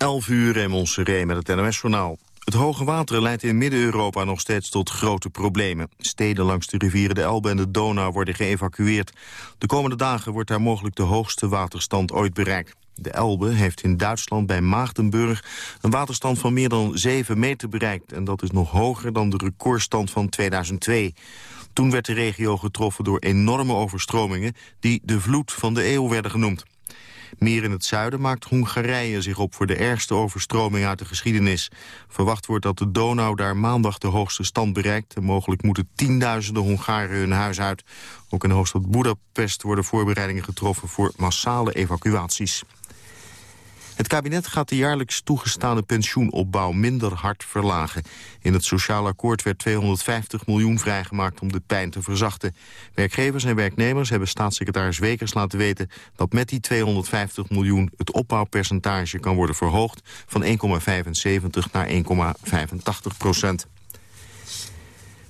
11 uur in Montserrat met het NOS-journaal. Het hoge water leidt in Midden-Europa nog steeds tot grote problemen. Steden langs de rivieren de Elbe en de Donau worden geëvacueerd. De komende dagen wordt daar mogelijk de hoogste waterstand ooit bereikt. De Elbe heeft in Duitsland bij Maagdenburg een waterstand van meer dan 7 meter bereikt. En dat is nog hoger dan de recordstand van 2002. Toen werd de regio getroffen door enorme overstromingen... die de vloed van de eeuw werden genoemd. Meer in het zuiden maakt Hongarije zich op voor de ergste overstroming uit de geschiedenis. Verwacht wordt dat de Donau daar maandag de hoogste stand bereikt... en mogelijk moeten tienduizenden Hongaren hun huis uit. Ook in de hoofdstad Budapest worden voorbereidingen getroffen voor massale evacuaties. Het kabinet gaat de jaarlijks toegestane pensioenopbouw minder hard verlagen. In het sociaal akkoord werd 250 miljoen vrijgemaakt om de pijn te verzachten. Werkgevers en werknemers hebben staatssecretaris Wekers laten weten... dat met die 250 miljoen het opbouwpercentage kan worden verhoogd... van 1,75 naar 1,85 procent.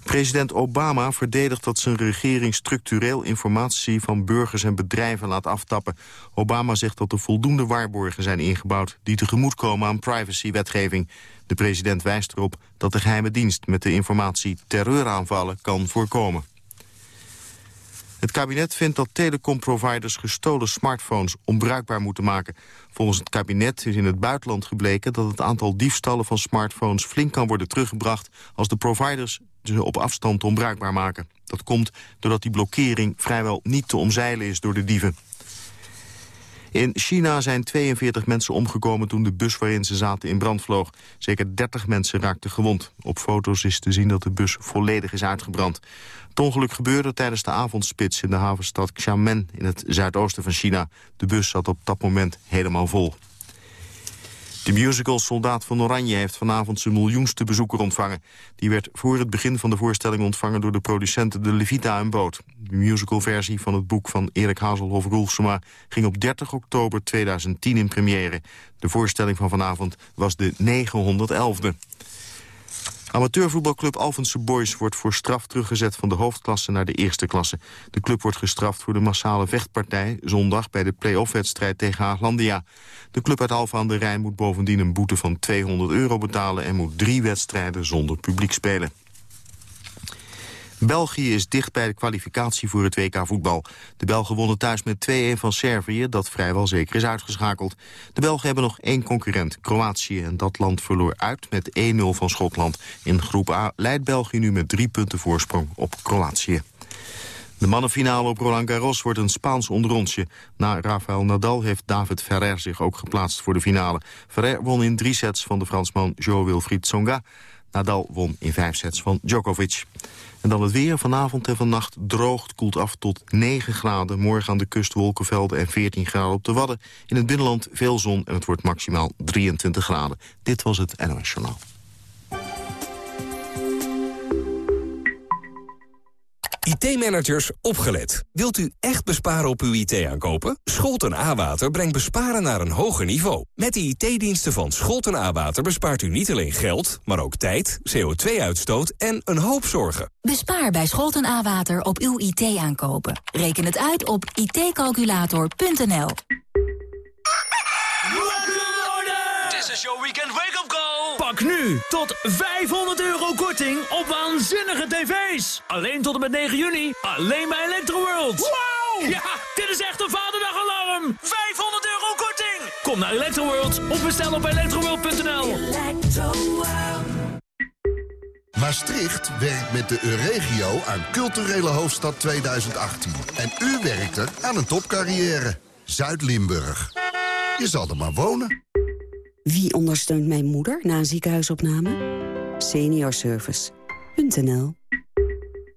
President Obama verdedigt dat zijn regering structureel informatie van burgers en bedrijven laat aftappen. Obama zegt dat er voldoende waarborgen zijn ingebouwd die tegemoetkomen aan privacywetgeving. De president wijst erop dat de geheime dienst met de informatie terreuraanvallen kan voorkomen. Het kabinet vindt dat telecomproviders gestolen smartphones onbruikbaar moeten maken. Volgens het kabinet is in het buitenland gebleken dat het aantal diefstallen van smartphones flink kan worden teruggebracht als de providers ze op afstand onbruikbaar maken. Dat komt doordat die blokkering vrijwel niet te omzeilen is door de dieven. In China zijn 42 mensen omgekomen toen de bus waarin ze zaten in brand vloog. Zeker 30 mensen raakten gewond. Op foto's is te zien dat de bus volledig is uitgebrand. Het ongeluk gebeurde tijdens de avondspits in de havenstad Xiamen in het zuidoosten van China. De bus zat op dat moment helemaal vol. De musical Soldaat van Oranje heeft vanavond zijn miljoenste bezoeker ontvangen. Die werd voor het begin van de voorstelling ontvangen door de producenten De Levita en Boot. De musicalversie van het boek van Erik Hazelhoff-Roelsema ging op 30 oktober 2010 in première. De voorstelling van vanavond was de 911e. Amateurvoetbalclub Alphense Boys wordt voor straf teruggezet van de hoofdklasse naar de eerste klasse. De club wordt gestraft voor de massale vechtpartij zondag bij de play-off-wedstrijd tegen Haaglandia. De club uit Alphen aan de Rijn moet bovendien een boete van 200 euro betalen en moet drie wedstrijden zonder publiek spelen. België is dicht bij de kwalificatie voor het WK voetbal. De Belgen wonnen thuis met 2-1 van Servië, dat vrijwel zeker is uitgeschakeld. De Belgen hebben nog één concurrent, Kroatië. En dat land verloor uit met 1-0 van Schotland. In groep A leidt België nu met drie punten voorsprong op Kroatië. De mannenfinale op Roland Garros wordt een Spaans onderrondje. Na Rafael Nadal heeft David Ferrer zich ook geplaatst voor de finale. Ferrer won in drie sets van de Fransman Jo-Wilfried Tsonga. Nadal won in vijf sets van Djokovic. En dan het weer. Vanavond en vannacht droogt, koelt af tot 9 graden. Morgen aan de kust wolkenvelden en 14 graden op de Wadden. In het binnenland veel zon en het wordt maximaal 23 graden. Dit was het NOS Journaal. IT-managers, opgelet. Wilt u echt besparen op uw IT-aankopen? Scholten A-Water brengt besparen naar een hoger niveau. Met de IT-diensten van Scholten A-Water bespaart u niet alleen geld... maar ook tijd, CO2-uitstoot en een hoop zorgen. Bespaar bij Scholten A-Water op uw IT-aankopen. Reken het uit op itcalculator.nl. Is your weekend wake-up call. Pak nu tot 500 euro korting op waanzinnige tv's. Alleen tot en met 9 juni. Alleen bij Electroworld. Wow! Ja, dit is echt een vaderdagalarm. 500 euro korting. Kom naar Electroworld of bestel op electroworld.nl. Maastricht werkt met de Euregio aan Culturele Hoofdstad 2018. En u werkt er aan een topcarrière. Zuid-Limburg. Je zal er maar wonen. Wie ondersteunt mijn moeder na een ziekenhuisopname? Seniorservice.nl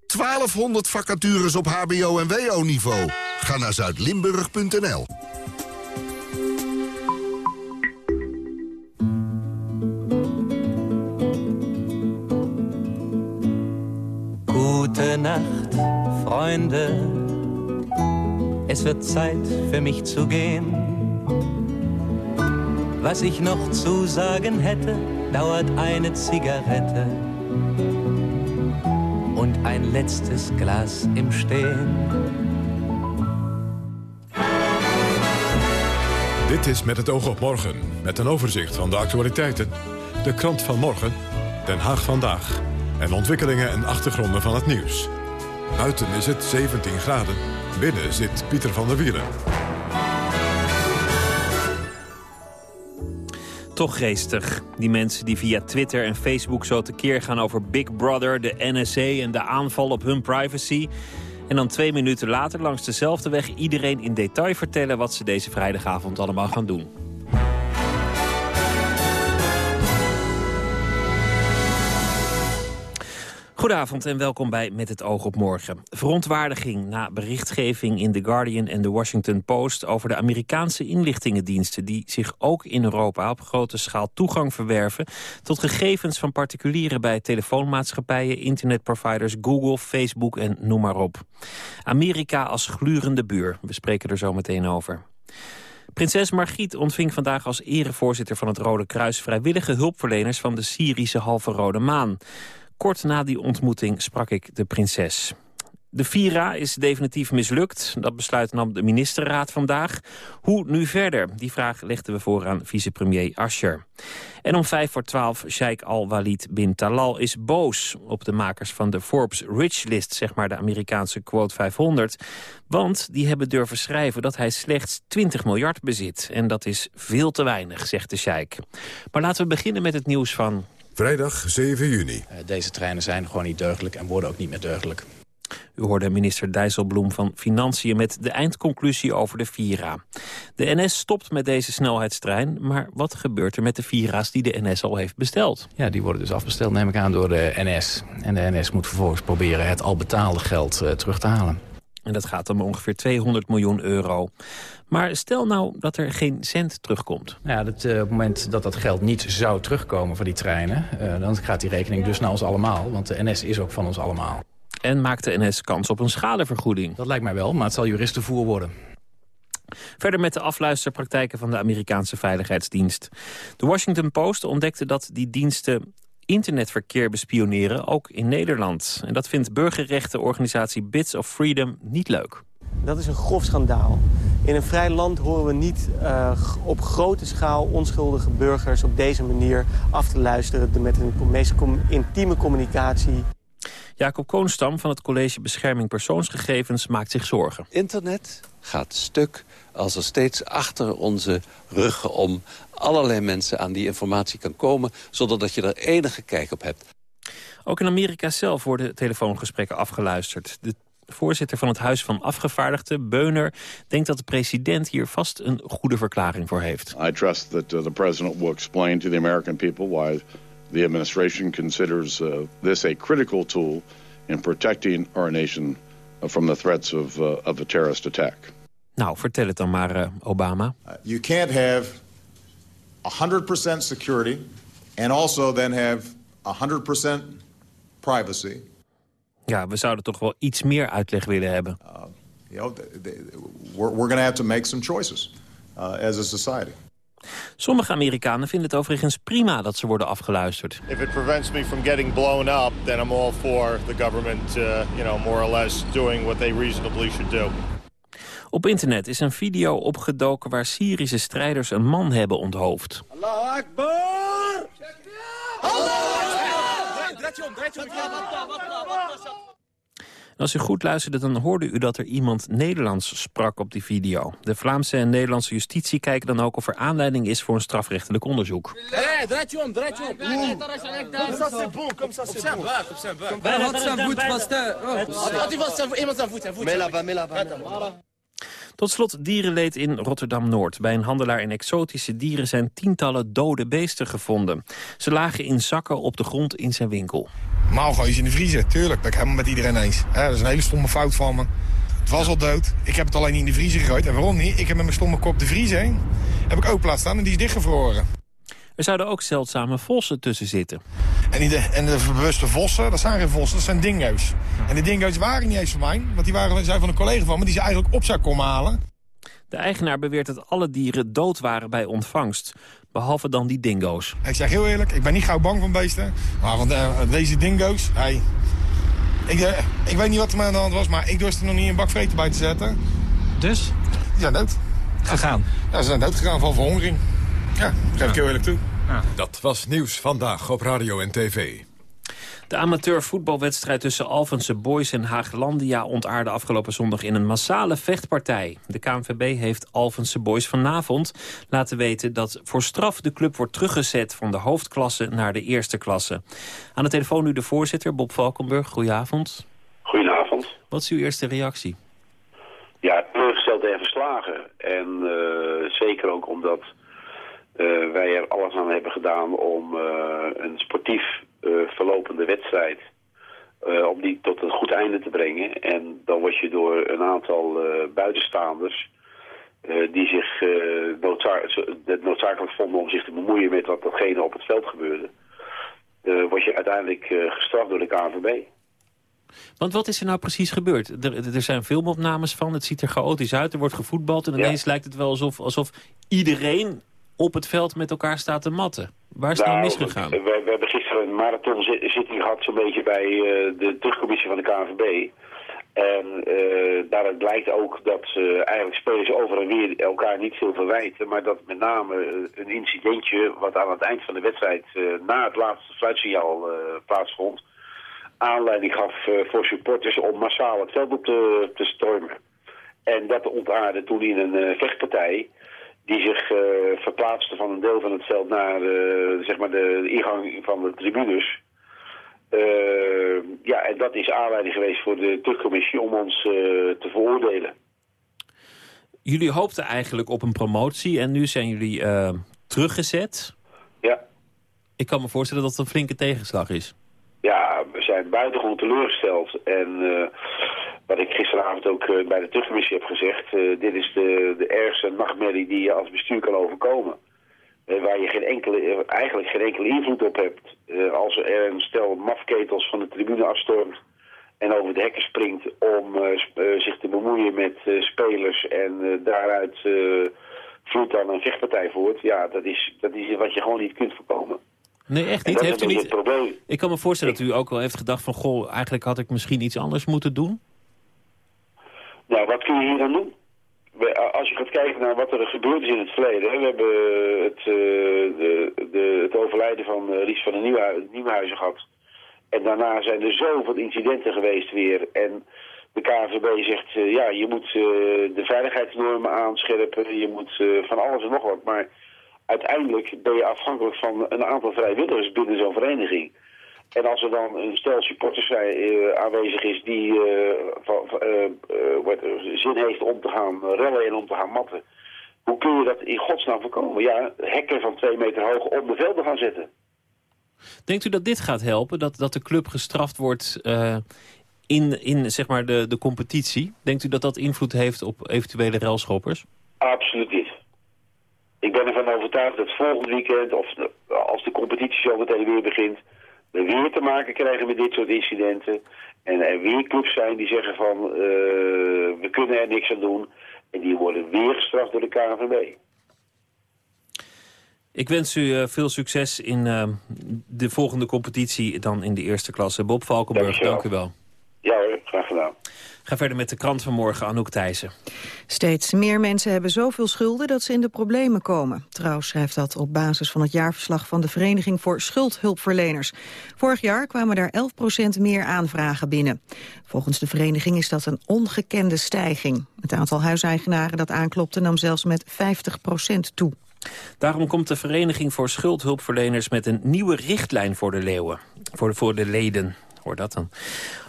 1200 vacatures op hbo- en wo-niveau. Ga naar zuidlimburg.nl. Gute Nacht, Freunde. Es wird Zeit für mich zu gehen. Was ich noch zu sagen hätte, dauert eine Zigarette und ein letztes Glas im Stehen. Dit is Met het oog op morgen, met een overzicht van de actualiteiten. De krant van morgen, Den Haag vandaag. En ontwikkelingen en achtergronden van het nieuws. Buiten is het 17 graden. Binnen zit Pieter van der Wielen. Toch geestig. Die mensen die via Twitter en Facebook zo tekeer gaan over Big Brother, de NSA en de aanval op hun privacy. En dan twee minuten later langs dezelfde weg iedereen in detail vertellen wat ze deze vrijdagavond allemaal gaan doen. Goedenavond en welkom bij Met het oog op morgen. Verontwaardiging na berichtgeving in The Guardian en The Washington Post... over de Amerikaanse inlichtingendiensten... die zich ook in Europa op grote schaal toegang verwerven... tot gegevens van particulieren bij telefoonmaatschappijen... internetproviders, Google, Facebook en noem maar op. Amerika als glurende buur. We spreken er zo meteen over. Prinses Margriet ontving vandaag als erevoorzitter van het Rode Kruis... vrijwillige hulpverleners van de Syrische Halve Rode Maan... Kort na die ontmoeting sprak ik de prinses. De Vira is definitief mislukt. Dat besluit nam de ministerraad vandaag. Hoe nu verder? Die vraag legden we voor aan vicepremier Ascher. En om vijf voor twaalf, Sheikh Al-Walid bin Talal is boos op de makers van de Forbes Rich List, zeg maar de Amerikaanse quote 500. Want die hebben durven schrijven dat hij slechts 20 miljard bezit. En dat is veel te weinig, zegt de Sheikh. Maar laten we beginnen met het nieuws van Vrijdag 7 juni. Uh, deze treinen zijn gewoon niet deugdelijk en worden ook niet meer deugdelijk. U hoorde minister Dijsselbloem van Financiën met de eindconclusie over de Vira. De NS stopt met deze snelheidstrein, maar wat gebeurt er met de Vira's die de NS al heeft besteld? Ja, die worden dus afbesteld, neem ik aan, door de NS. En de NS moet vervolgens proberen het al betaalde geld uh, terug te halen. En dat gaat om ongeveer 200 miljoen euro. Maar stel nou dat er geen cent terugkomt. Ja, dat, uh, op het moment dat dat geld niet zou terugkomen voor die treinen... Uh, dan gaat die rekening dus naar ons allemaal. Want de NS is ook van ons allemaal. En maakt de NS kans op een schadevergoeding? Dat lijkt mij wel, maar het zal juristenvoer worden. Verder met de afluisterpraktijken van de Amerikaanse Veiligheidsdienst. De Washington Post ontdekte dat die diensten internetverkeer bespioneren, ook in Nederland. En dat vindt burgerrechtenorganisatie Bits of Freedom niet leuk. Dat is een grof schandaal. In een vrij land horen we niet uh, op grote schaal onschuldige burgers op deze manier af te luisteren met een meest intieme communicatie. Jacob Koonstam van het College Bescherming Persoonsgegevens maakt zich zorgen. Internet gaat stuk als er steeds achter onze ruggen om allerlei mensen aan die informatie kan komen... zonder je er enige kijk op hebt. Ook in Amerika zelf worden telefoongesprekken afgeluisterd. De voorzitter van het Huis van Afgevaardigden, Beuner... denkt dat de president hier vast een goede verklaring voor heeft. I trust that uh, the president will explain to the American people... why the administration considers uh, this a critical tool... in protecting our nation from the threats of, uh, of a terrorist attack. Nou, vertel het dan maar, uh, Obama. Uh, you can't have 100% security and also then have 100% privacy. Ja, we zouden toch wel iets meer uitleg willen hebben. Uh, you know, we're, we're going to have to make some choices uh, as a society. Sommige Amerikanen vinden het overigens prima dat ze worden afgeluisterd. If it prevents me from getting blown up, then I'm all for the government, uh, you know, more or less doing what they reasonably should do. Op internet is een video opgedoken waar Syrische strijders een man hebben onthoofd. Allahu Akbar! En als u goed luisterde, dan hoorde u dat er iemand Nederlands sprak op die video. De Vlaamse en Nederlandse justitie kijken dan ook of er aanleiding is voor een strafrechtelijk onderzoek. Draait je om, draait je om. Kom ça c'est bon, kom ça c'est bon. Op zijn voet iemand zijn voet, zijn voet. Tot slot dierenleed in Rotterdam-Noord. Bij een handelaar in exotische dieren zijn tientallen dode beesten gevonden. Ze lagen in zakken op de grond in zijn winkel. Normaal gooi je ze in de vriezer, tuurlijk. Dat ik helemaal met iedereen eens. dat is een hele stomme fout van me. Het was al dood. Ik heb het alleen niet in de vriezer gegooid. En waarom niet? Ik heb met mijn stomme kop de vriezer heen. Heb ik ook plaats staan en die is dichtgevroren. Er zouden ook zeldzame vossen tussen zitten. En, die de, en de bewuste vossen, dat zijn geen vossen, dat zijn dingo's. En die dingo's waren niet eens van mij, want die waren, zijn van een collega van me... die ze eigenlijk op zou komen halen. De eigenaar beweert dat alle dieren dood waren bij ontvangst. Behalve dan die dingo's. Ik zeg heel eerlijk, ik ben niet gauw bang van beesten. Maar van uh, deze dingo's, hey, ik, uh, ik weet niet wat er aan de hand was... maar ik durfde er nog niet een bak vreten bij te zetten. Dus? Die zijn dood. gegaan? Ja, ze zijn doodgegaan van verhongering. Ja, dat geef ik heel eerlijk toe. Dat was nieuws vandaag op radio en tv. De amateurvoetbalwedstrijd tussen Alphense Boys en Haaglandia ontaarde afgelopen zondag in een massale vechtpartij. De KNVB heeft Alphense Boys vanavond laten weten dat voor straf de club wordt teruggezet van de hoofdklasse naar de eerste klasse. Aan de telefoon nu de voorzitter, Bob Valkenburg. Goedenavond. Goedenavond. Wat is uw eerste reactie? Ja, teruggesteld en verslagen. En uh, zeker ook omdat uh, wij er alles aan hebben gedaan om uh, een sportief verlopende wedstrijd... om die tot een goed einde te brengen. En dan word je door een aantal buitenstaanders... die zich het noodzakelijk vonden om zich te bemoeien met wat datgene op het veld gebeurde... word je uiteindelijk gestraft door de KNVB. Want wat is er nou precies gebeurd? Er, er, zijn filmopnames van, het ziet er chaotisch uit, er wordt gevoetbald... en ineens lijkt het wel alsof, alsof iedereen op het veld met elkaar staat te matten. Waar is het nou, nou misgegaan? We, we, hebben gisteren een marathonzitting gehad zo'n beetje bij uh, de terugcommissie van de KNVB. En uh, daaruit blijkt ook dat uh, eigenlijk spelers over en weer elkaar niet veel verwijten. Maar dat met name een incidentje wat aan het eind van de wedstrijd na het laatste fluitsignaal plaatsvond aanleiding gaf voor supporters om massaal het veld op te, te stormen. En dat ontaarde toen in een vechtpartij die zich uh, verplaatste van een deel van het veld naar zeg maar de ingang van de tribunes. ja, en dat is aanleiding geweest voor de terugcommissie om ons te veroordelen. Jullie hoopten eigenlijk op een promotie en nu zijn jullie teruggezet. Ja. Ik kan me voorstellen dat het een flinke tegenslag is. Ja, we zijn buitengewoon teleurgesteld. En wat ik gisteravond ook uh, bij de terugcommissie heb gezegd... Uh, dit is de, de ergste nachtmerrie die je als bestuur kan overkomen. waar je geen enkele, eigenlijk geen enkele invloed op hebt. als er een stel mafketels van de tribune afstormt... en over de hekken springt om zich te bemoeien met spelers... en daaruit vloeit dan een vechtpartij voort... ja, dat is, dat is wat je gewoon niet kunt voorkomen. Nee, echt niet. Heeft u niet... Ik kan me voorstellen dat u ook wel heeft gedacht van... goh, eigenlijk had ik misschien iets anders moeten doen. Nou, wat kun je hier dan doen? Als je gaat kijken naar wat er gebeurd is in het verleden... we hebben het, uh, de, de, het overlijden van uh, Ries van de Nieuwhuizen gehad. En daarna zijn er zoveel incidenten geweest weer. En de KVB zegt, ja, je moet de veiligheidsnormen aanscherpen. Je moet van alles en nog wat. Maar uiteindelijk ben je afhankelijk van een aantal vrijwilligers binnen zo'n vereniging. En als er dan een stel supporters uh, aanwezig is die uh, zin heeft om te gaan rellen en om te gaan matten. Hoe kun je dat in godsnaam voorkomen? Ja, hekken van twee meter hoog om de velden gaan zetten. Denkt u dat dit gaat helpen? Dat, dat de club gestraft wordt in, in zeg maar de, de competitie? Denkt u dat dat invloed heeft op eventuele relschoppers? Absoluut niet. Ik ben ervan overtuigd dat volgend weekend, of als de competitie zo meteen weer begint, weer te maken krijgen met dit soort incidenten. En er weer clubs zijn die zeggen van, uh, we kunnen er niks aan doen. En die worden weer gestraft door de KNVB. Ik wens u uh, veel succes in uh, de volgende competitie dan in de eerste klasse. Bob Valkenburg, dank u wel. Ja hoor, graag gedaan. Ga verder met de krant van morgen, Anouk Thijssen. Steeds meer mensen hebben zoveel schulden dat ze in de problemen komen. Trouw schrijft dat op basis van het jaarverslag van de Vereniging voor Schuldhulpverleners. Vorig jaar kwamen daar 11% meer aanvragen binnen. Volgens de vereniging is dat een ongekende stijging. Het aantal huiseigenaren dat aanklopte nam zelfs met 50% toe. Daarom komt de Vereniging voor Schuldhulpverleners met een nieuwe richtlijn voor de leeuwen. Voor de, voor de leden hoor dat dan.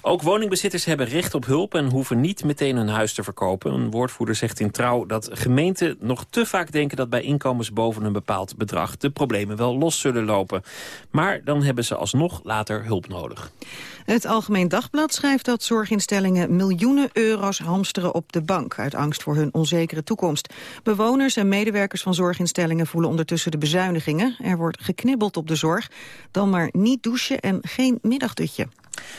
Ook woningbezitters hebben recht op hulp en hoeven niet meteen hun huis te verkopen. Een woordvoerder zegt in Trouw dat gemeenten nog te vaak denken... dat bij inkomens boven een bepaald bedrag de problemen wel los zullen lopen. Maar dan hebben ze alsnog later hulp nodig. Het Algemeen Dagblad schrijft dat zorginstellingen miljoenen euro's hamsteren op de bank... uit angst voor hun onzekere toekomst. Bewoners en medewerkers van zorginstellingen voelen ondertussen de bezuinigingen. Er wordt geknibbeld op de zorg, dan maar niet douchen en geen middagdutje.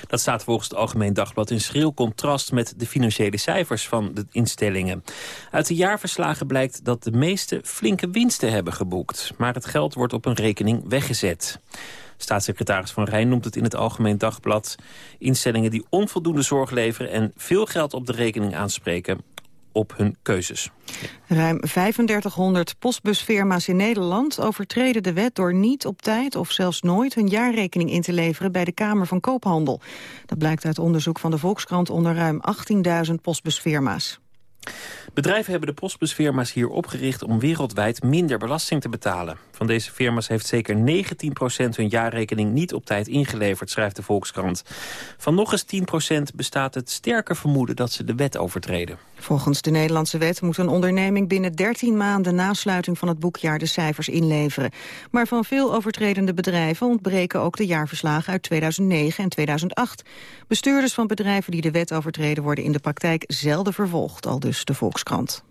Dat staat volgens het Algemeen Dagblad in schril contrast met de financiële cijfers van de instellingen. Uit de jaarverslagen blijkt dat de meeste flinke winsten hebben geboekt. Maar het geld wordt op een rekening weggezet. Staatssecretaris Van Rijn noemt het in het Algemeen Dagblad... instellingen die onvoldoende zorg leveren en veel geld op de rekening aanspreken op hun keuzes. Ruim 3500 postbusfirma's in Nederland overtreden de wet door niet op tijd of zelfs nooit hun jaarrekening in te leveren bij de Kamer van Koophandel. Dat blijkt uit onderzoek van de Volkskrant onder ruim 18.000 postbusfirma's. Bedrijven hebben de postbusfirma's hier opgericht om wereldwijd minder belasting te betalen. Van deze firma's heeft zeker 19% hun jaarrekening niet op tijd ingeleverd, schrijft de Volkskrant. Van nog eens 10% bestaat het sterke vermoeden dat ze de wet overtreden. Volgens de Nederlandse wet moet een onderneming binnen 13 maanden na sluiting van het boekjaar de cijfers inleveren. Maar van veel overtredende bedrijven ontbreken ook de jaarverslagen uit 2009 en 2008. Bestuurders van bedrijven die de wet overtreden worden in de praktijk zelden vervolgd, al dus de Volkskrant.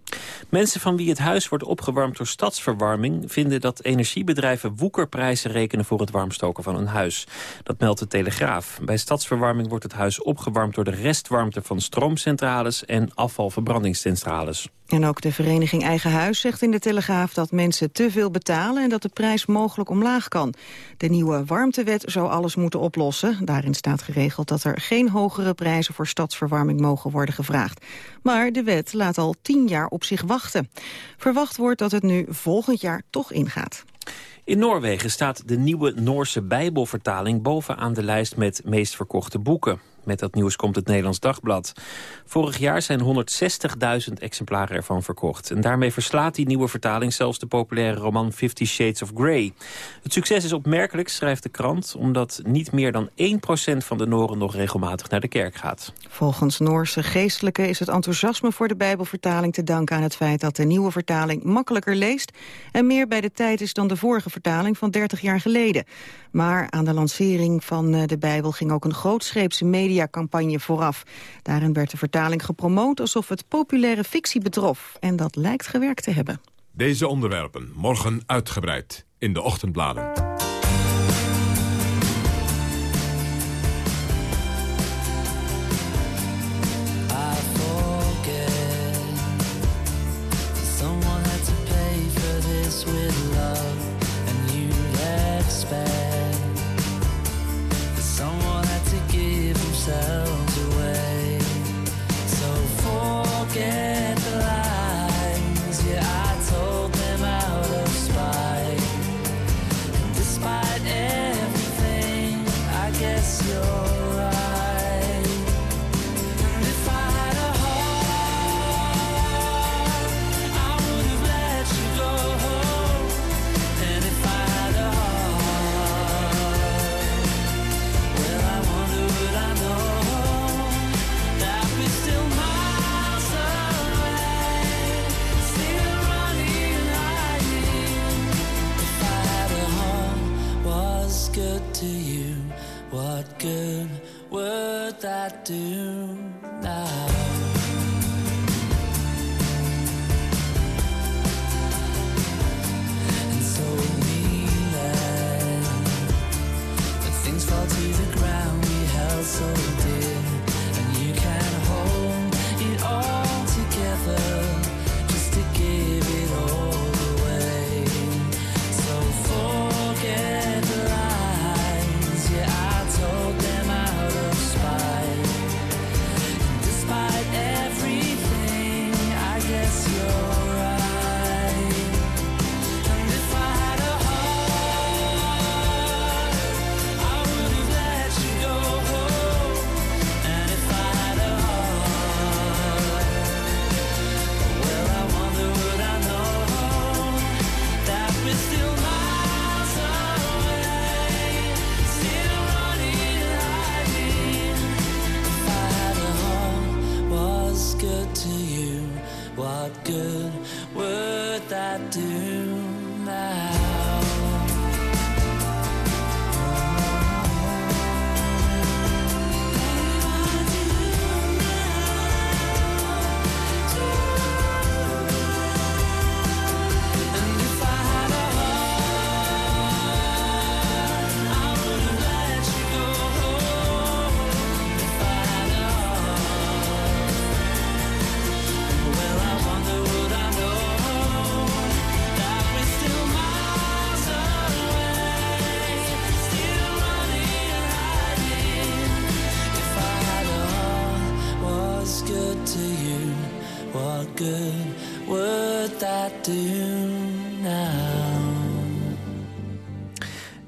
Mensen van wie het huis wordt opgewarmd door stadsverwarming... vinden dat energiebedrijven woekerprijzen rekenen voor het warmstoken van een huis. Dat meldt de Telegraaf. Bij stadsverwarming wordt het huis opgewarmd door de restwarmte van stroomcentrales en afvalverbrandingscentrales. En ook de vereniging Eigen Huis zegt in de Telegraaf dat mensen te veel betalen en dat de prijs mogelijk omlaag kan. De nieuwe warmtewet zou alles moeten oplossen. Daarin staat geregeld dat er geen hogere prijzen voor stadsverwarming mogen worden gevraagd. Maar de wet laat al tien jaar op zich wachten. Verwacht wordt dat het nu volgend jaar toch ingaat. In Noorwegen staat de nieuwe Noorse Bijbelvertaling bovenaan de lijst met meest verkochte boeken. Met dat nieuws komt het Nederlands Dagblad. Vorig jaar zijn 160.000 exemplaren ervan verkocht. En daarmee verslaat die nieuwe vertaling zelfs de populaire roman Fifty Shades of Grey. Het succes is opmerkelijk, schrijft de krant... omdat niet meer dan 1% van de Noren nog regelmatig naar de kerk gaat. Volgens Noorse geestelijken is het enthousiasme voor de Bijbelvertaling te danken aan het feit dat de nieuwe vertaling makkelijker leest... en meer bij de tijd is dan de vorige vertaling van 30 jaar geleden. Maar aan de lancering van eh, de Bijbel ging ook een grootscheepse mediacampagne vooraf. Daarin werd de vertaling gepromoot alsof het populaire fictie betrof. En dat lijkt gewerkt te hebben. Deze onderwerpen morgen uitgebreid in de ochtendbladen.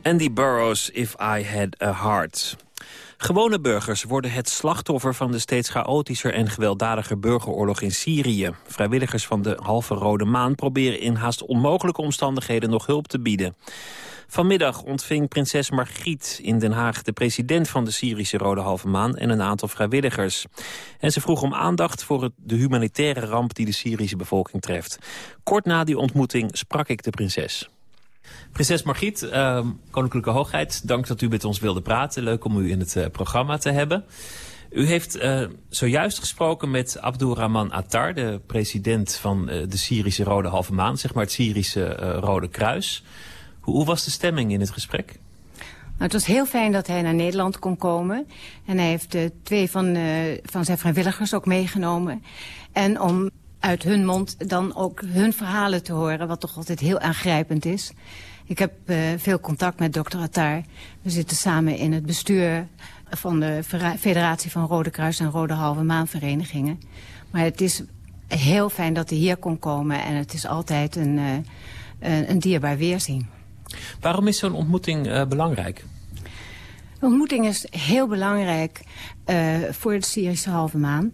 Andy Burroughs, If I Had a Heart. Gewone burgers worden het slachtoffer van de steeds chaotischer en gewelddadiger burgeroorlog in Syrië. Vrijwilligers van de Halve Rode Maan proberen in haast onmogelijke omstandigheden nog hulp te bieden. Vanmiddag ontving prinses Margriet in Den Haag de president van de Syrische Rode Halve Maan en een aantal vrijwilligers. En ze vroeg om aandacht voor de humanitaire ramp die de Syrische bevolking treft. Kort na die ontmoeting sprak ik de prinses. Prinses Margriet, uh, Koninklijke Hoogheid, dank dat u met ons wilde praten. Leuk om u in het uh, programma te hebben. U heeft uh, zojuist gesproken met Abdurrahman Attar, de president van uh, de Syrische Rode Halve Maan, zeg maar het Syrische Rode Kruis. Hoe, hoe, was de stemming in het gesprek? Nou, het was heel fijn dat hij naar Nederland kon komen. En hij heeft twee van, van zijn vrijwilligers ook meegenomen. En om uit hun mond dan ook hun verhalen te horen, wat toch altijd heel aangrijpend is. Ik heb uh, veel contact met dokter Attar. We zitten samen in het bestuur van de Federatie van Rode Kruis en Rode Halve Maanverenigingen. Maar het is heel fijn dat hij hier kon komen en het is altijd een, uh, een, een, dierbaar weerzien. Waarom is zo'n ontmoeting uh, belangrijk? De ontmoeting is heel belangrijk voor de Syrische Halve Maan.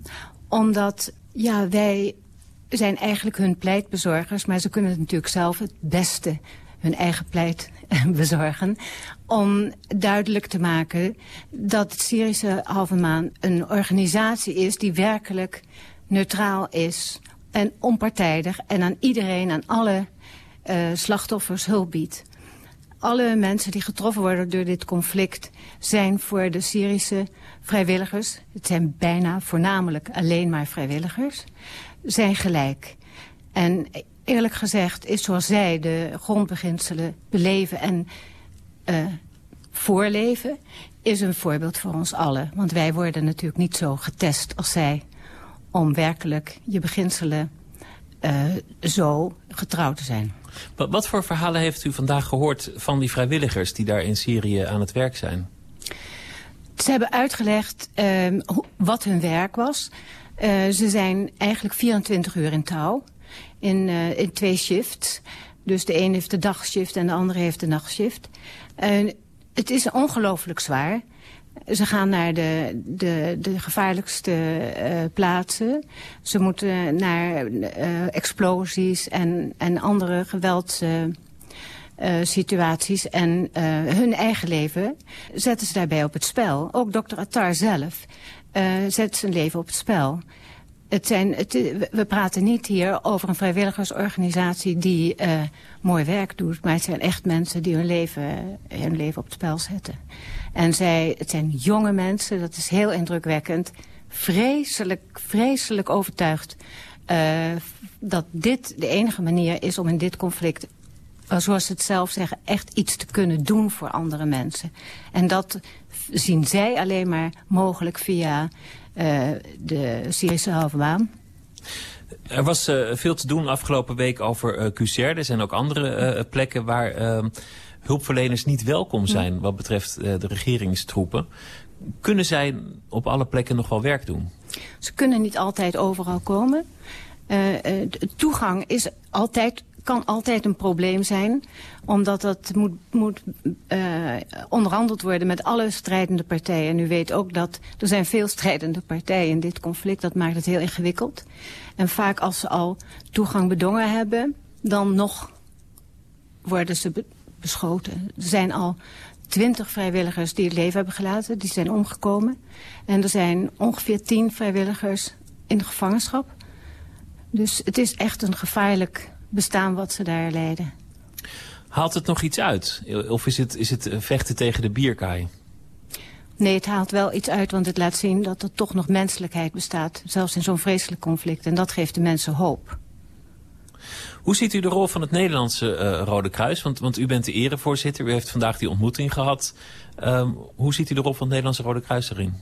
Omdat ja, wij zijn eigenlijk hun pleitbezorgers, maar ze kunnen het natuurlijk zelf het beste hun eigen pleit bezorgen... om duidelijk te maken dat het Syrische Halve Maan een organisatie is... die werkelijk neutraal is en onpartijdig... en aan iedereen, aan alle uh, slachtoffers hulp biedt. Alle mensen die getroffen worden door dit conflict... zijn voor de Syrische vrijwilligers... het zijn bijna voornamelijk alleen maar vrijwilligers... zijn gelijk. En eerlijk gezegd is zoals zij de grondbeginselen beleven en uh, voorleven... is een voorbeeld voor ons allen. Want wij worden natuurlijk niet zo getest als zij... om werkelijk je beginselen uh, zo getrouw te zijn. Wat, wat voor verhalen heeft u vandaag gehoord van die vrijwilligers... die daar in Syrië aan het werk zijn? Ze hebben uitgelegd uh, wat hun werk was. Uh, ze zijn eigenlijk 24 uur in touw in, uh, in twee shifts. Dus de een heeft de dagshift en de andere heeft de nachtshift. Uh, het is ongelooflijk zwaar. Ze gaan naar de, de, de gevaarlijkste uh, plaatsen. Ze moeten naar uh, explosies en, en andere geweldssituaties. En hun eigen leven zetten ze daarbij op het spel. Ook dokter Attar zelf zet zijn leven op het spel. Het zijn, het, we praten niet hier over een vrijwilligersorganisatie die uh, mooi werk doet. Maar het zijn echt mensen die hun leven, hun leven op het spel zetten. En zij, het zijn jonge mensen, dat is heel indrukwekkend. Vreselijk, vreselijk overtuigd uh, dat dit de enige manier is om in dit conflict zoals ze het zelf zeggen, echt iets te kunnen doen voor andere mensen. En dat zien zij alleen maar mogelijk via de Syrische halve maan. Er was uh, veel te doen afgelopen week over uh, QCR. Er zijn ook andere plekken waar ehm, hulpverleners niet welkom zijn... wat betreft de regeringstroepen. Kunnen zij op alle plekken nog wel werk doen? Ze kunnen niet altijd overal komen. toegang is altijd kan altijd een probleem zijn. Omdat dat moet, moet uh, onderhandeld worden met alle strijdende partijen. En u weet ook dat er zijn veel strijdende partijen in dit conflict. Dat maakt het heel ingewikkeld. En vaak als ze al toegang bedongen hebben, dan nog worden ze be beschoten. Er zijn al twintig vrijwilligers die het leven hebben gelaten. Die zijn omgekomen. En er zijn ongeveer tien vrijwilligers in de gevangenschap. Dus het is echt een gevaarlijk bestaan wat ze daar leiden. Haalt het nog iets uit? Of is het, is het vechten tegen de bierkaai? Nee, het haalt wel iets uit, want het laat zien dat er toch nog menselijkheid bestaat. Zelfs in zo'n vreselijk conflict. En dat geeft de mensen hoop. Hoe ziet u de rol van het Nederlandse uh, Rode Kruis? Want, want u bent de erevoorzitter, u heeft vandaag die ontmoeting gehad. Um, hoe ziet u de rol van het Nederlandse Rode Kruis erin?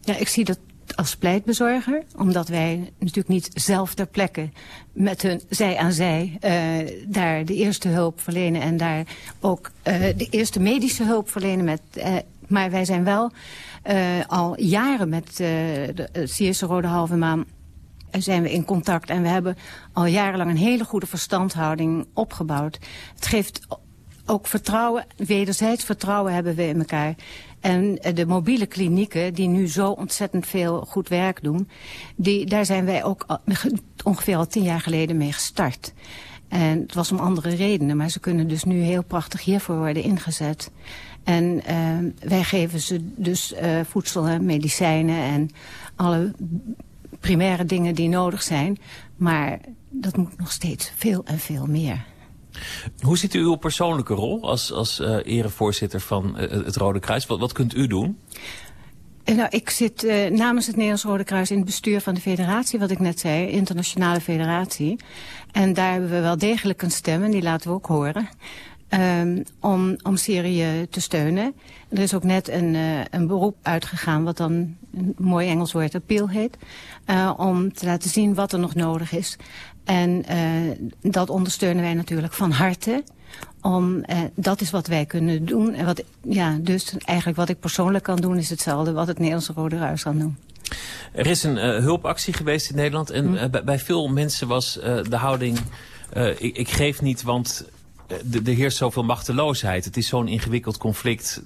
Ja, ik zie dat als pleitbezorger. Omdat wij natuurlijk niet zelf ter plekke met hun zij aan zij uh, daar de eerste hulp verlenen. En daar ook uh, de eerste medische hulp verlenen. Met, uh, maar wij zijn wel al jaren met de Syrische Rode Halve Maan zijn we in contact. En we hebben al jarenlang een hele goede verstandhouding opgebouwd. Het geeft ook vertrouwen, wederzijds vertrouwen hebben we in elkaar. En eh, de mobiele klinieken, die nu zo ontzettend veel goed werk doen... Die, daar zijn wij ook ongeveer al tien jaar geleden mee gestart. En het was om andere redenen, maar ze kunnen dus nu heel prachtig hiervoor worden ingezet. En uh, wij geven ze dus uh, voedsel en medicijnen en alle primaire dingen die nodig zijn. Maar dat moet nog steeds veel en veel meer. Hoe ziet u uw persoonlijke rol als, als uh, erevoorzitter van uh, het Rode Kruis? Wat, kunt u doen? Nou, ik zit namens het Nederlands Rode Kruis in het bestuur van de federatie, wat ik net zei, internationale federatie. En daar hebben we wel degelijk een stem en die laten we ook horen. Um, om, om Syrië te steunen. Er is ook net een, een beroep uitgegaan, wat dan een mooi Engels woord appeal heet. Om te laten zien wat er nog nodig is. En uh, dat ondersteunen wij natuurlijk van harte. Om, uh, dat is wat wij kunnen doen. En wat, ja, dus eigenlijk wat ik persoonlijk kan doen is hetzelfde wat het Nederlandse Rode Ruis kan doen. Er is een uh, hulpactie geweest in Nederland. En hm. bij, bij, veel mensen was de houding... Ik, ik, geef niet, want er heerst zoveel machteloosheid. Het is zo'n ingewikkeld conflict.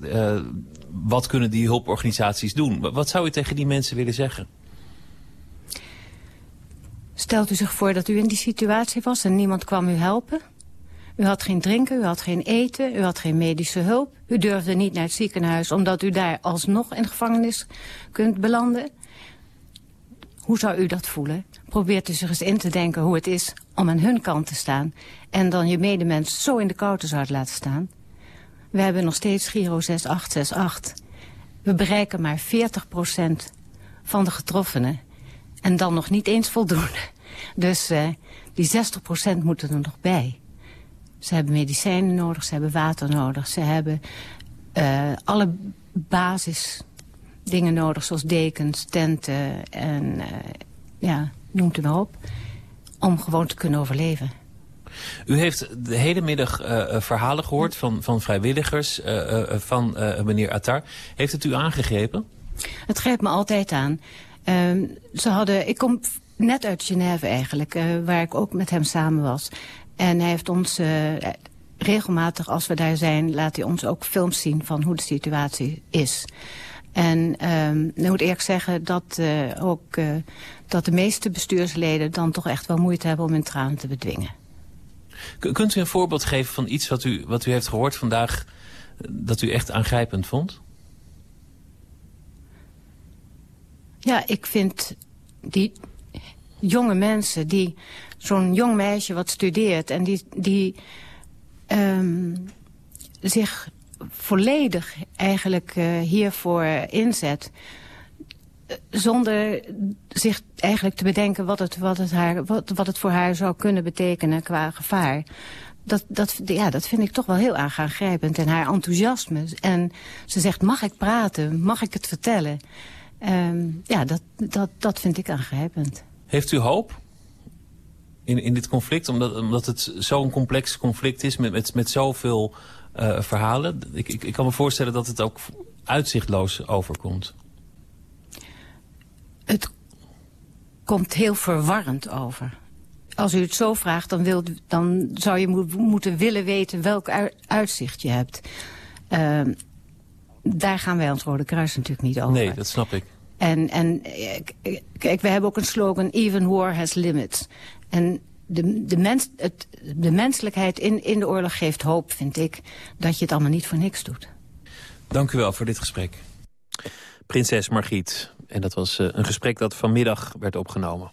wat kunnen die hulporganisaties doen? Wat zou u tegen die mensen willen zeggen? Stelt u zich voor dat u in die situatie was en niemand kwam u helpen? U had geen drinken, u had geen eten, u had geen medische hulp. U durfde niet naar het ziekenhuis omdat u daar alsnog in gevangenis kunt belanden. Hoe zou u dat voelen? Probeert u zich eens in te denken hoe het is om aan hun kant te staan... en dan je medemens zo in de kou te zouden laten staan. We hebben nog steeds Giro 6868. We bereiken maar 40% van de getroffenen. En dan nog niet eens voldoende. Dus uh, die 60 procent moeten er nog bij. Ze hebben medicijnen nodig, ze hebben water nodig. Ze hebben uh, alle basisdingen nodig, zoals dekens, tenten en uh, ja, noemt u maar op. Om gewoon te kunnen overleven. U heeft de hele middag uh, verhalen gehoord van, van vrijwilligers, van meneer Attar. Heeft het u aangegrepen? Het grijpt me altijd aan. Uh, ze hadden, ik kom net uit Genève eigenlijk, uh, waar ik ook met hem samen was. En hij heeft ons uh, regelmatig, als we daar zijn, laat hij ons ook films zien van hoe de situatie is. En uh, ik moet eerlijk zeggen dat, uh, ook, dat de meeste bestuursleden dan toch echt wel moeite hebben om hun tranen te bedwingen. K kunt u een voorbeeld geven van iets wat u, wat u heeft gehoord vandaag dat u echt aangrijpend vond? Ja, ik vind die jonge mensen, die zo'n jong meisje wat studeert... en die, die um, zich volledig eigenlijk uh, hiervoor inzet... zonder zich eigenlijk te bedenken wat het, wat, het haar, wat, wat het voor haar zou kunnen betekenen qua gevaar... Dat, dat, ja, dat vind ik toch wel heel aangrijpend. En haar enthousiasme. En ze zegt, mag ik praten? Mag ik het vertellen? Um, ja, dat, dat, dat vind ik aangrijpend. Heeft u hoop in, in dit conflict? Omdat, omdat het zo'n complex conflict is met, met, met zoveel uh, verhalen. Ik, ik, ik kan me voorstellen dat het ook uitzichtloos overkomt. Het komt heel verwarrend over. Als u het zo vraagt, dan, wilt, dan zou je moeten willen weten welk uitzicht je hebt. Uh, daar gaan wij als Rode Kruis natuurlijk niet over. Nee, dat snap ik. En, en kijk, we hebben ook een slogan, even war has limits. En de, de, mens, het, de menselijkheid in, in de oorlog geeft hoop, vind ik, dat je het allemaal niet voor niks doet. Dank u wel voor dit gesprek. Prinses Margriet. En dat was uh, een gesprek dat vanmiddag werd opgenomen.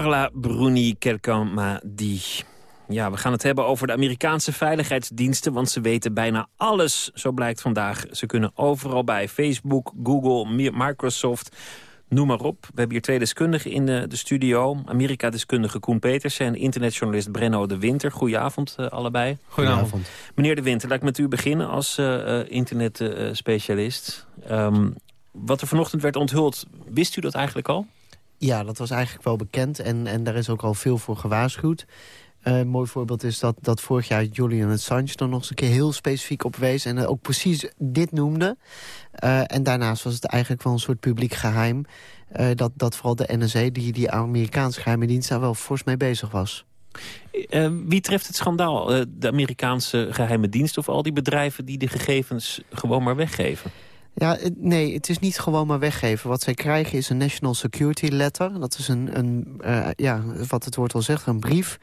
Carla Bruni dit. Ja, we gaan het hebben over de Amerikaanse veiligheidsdiensten... want ze weten bijna alles, zo blijkt vandaag. Ze kunnen overal bij. Facebook, Google, Mi- Microsoft, noem maar op. We hebben hier twee deskundigen in de, de studio. Amerika-deskundige Koen Petersen en internetjournalist Brenno de Winter. Goedenavond eh, allebei. Goedenavond. Meneer de Winter, laat ik met u beginnen als eh, internetspecialist. Ehm, wat er vanochtend werd onthuld, wist u dat eigenlijk al? Ja, dat was eigenlijk wel bekend en, en daar is ook al veel voor gewaarschuwd. Eh, een mooi voorbeeld is dat, dat vorig jaar Julian Assange er nog eens een keer heel specifiek op wees... en ook precies dit noemde. Eh, en daarnaast was het eigenlijk wel een soort publiek geheim... eh, dat, dat vooral de NSA, die, die Amerikaanse geheime dienst... daar wel fors mee bezig was. Wie treft het schandaal? De Amerikaanse geheime dienst of al die bedrijven die de gegevens gewoon maar weggeven? Ja, nee, het is niet gewoon maar weggeven. Wat zij krijgen is een National Security Letter. Dat is een, een eh, ja, wat het woord al zegt, een brief.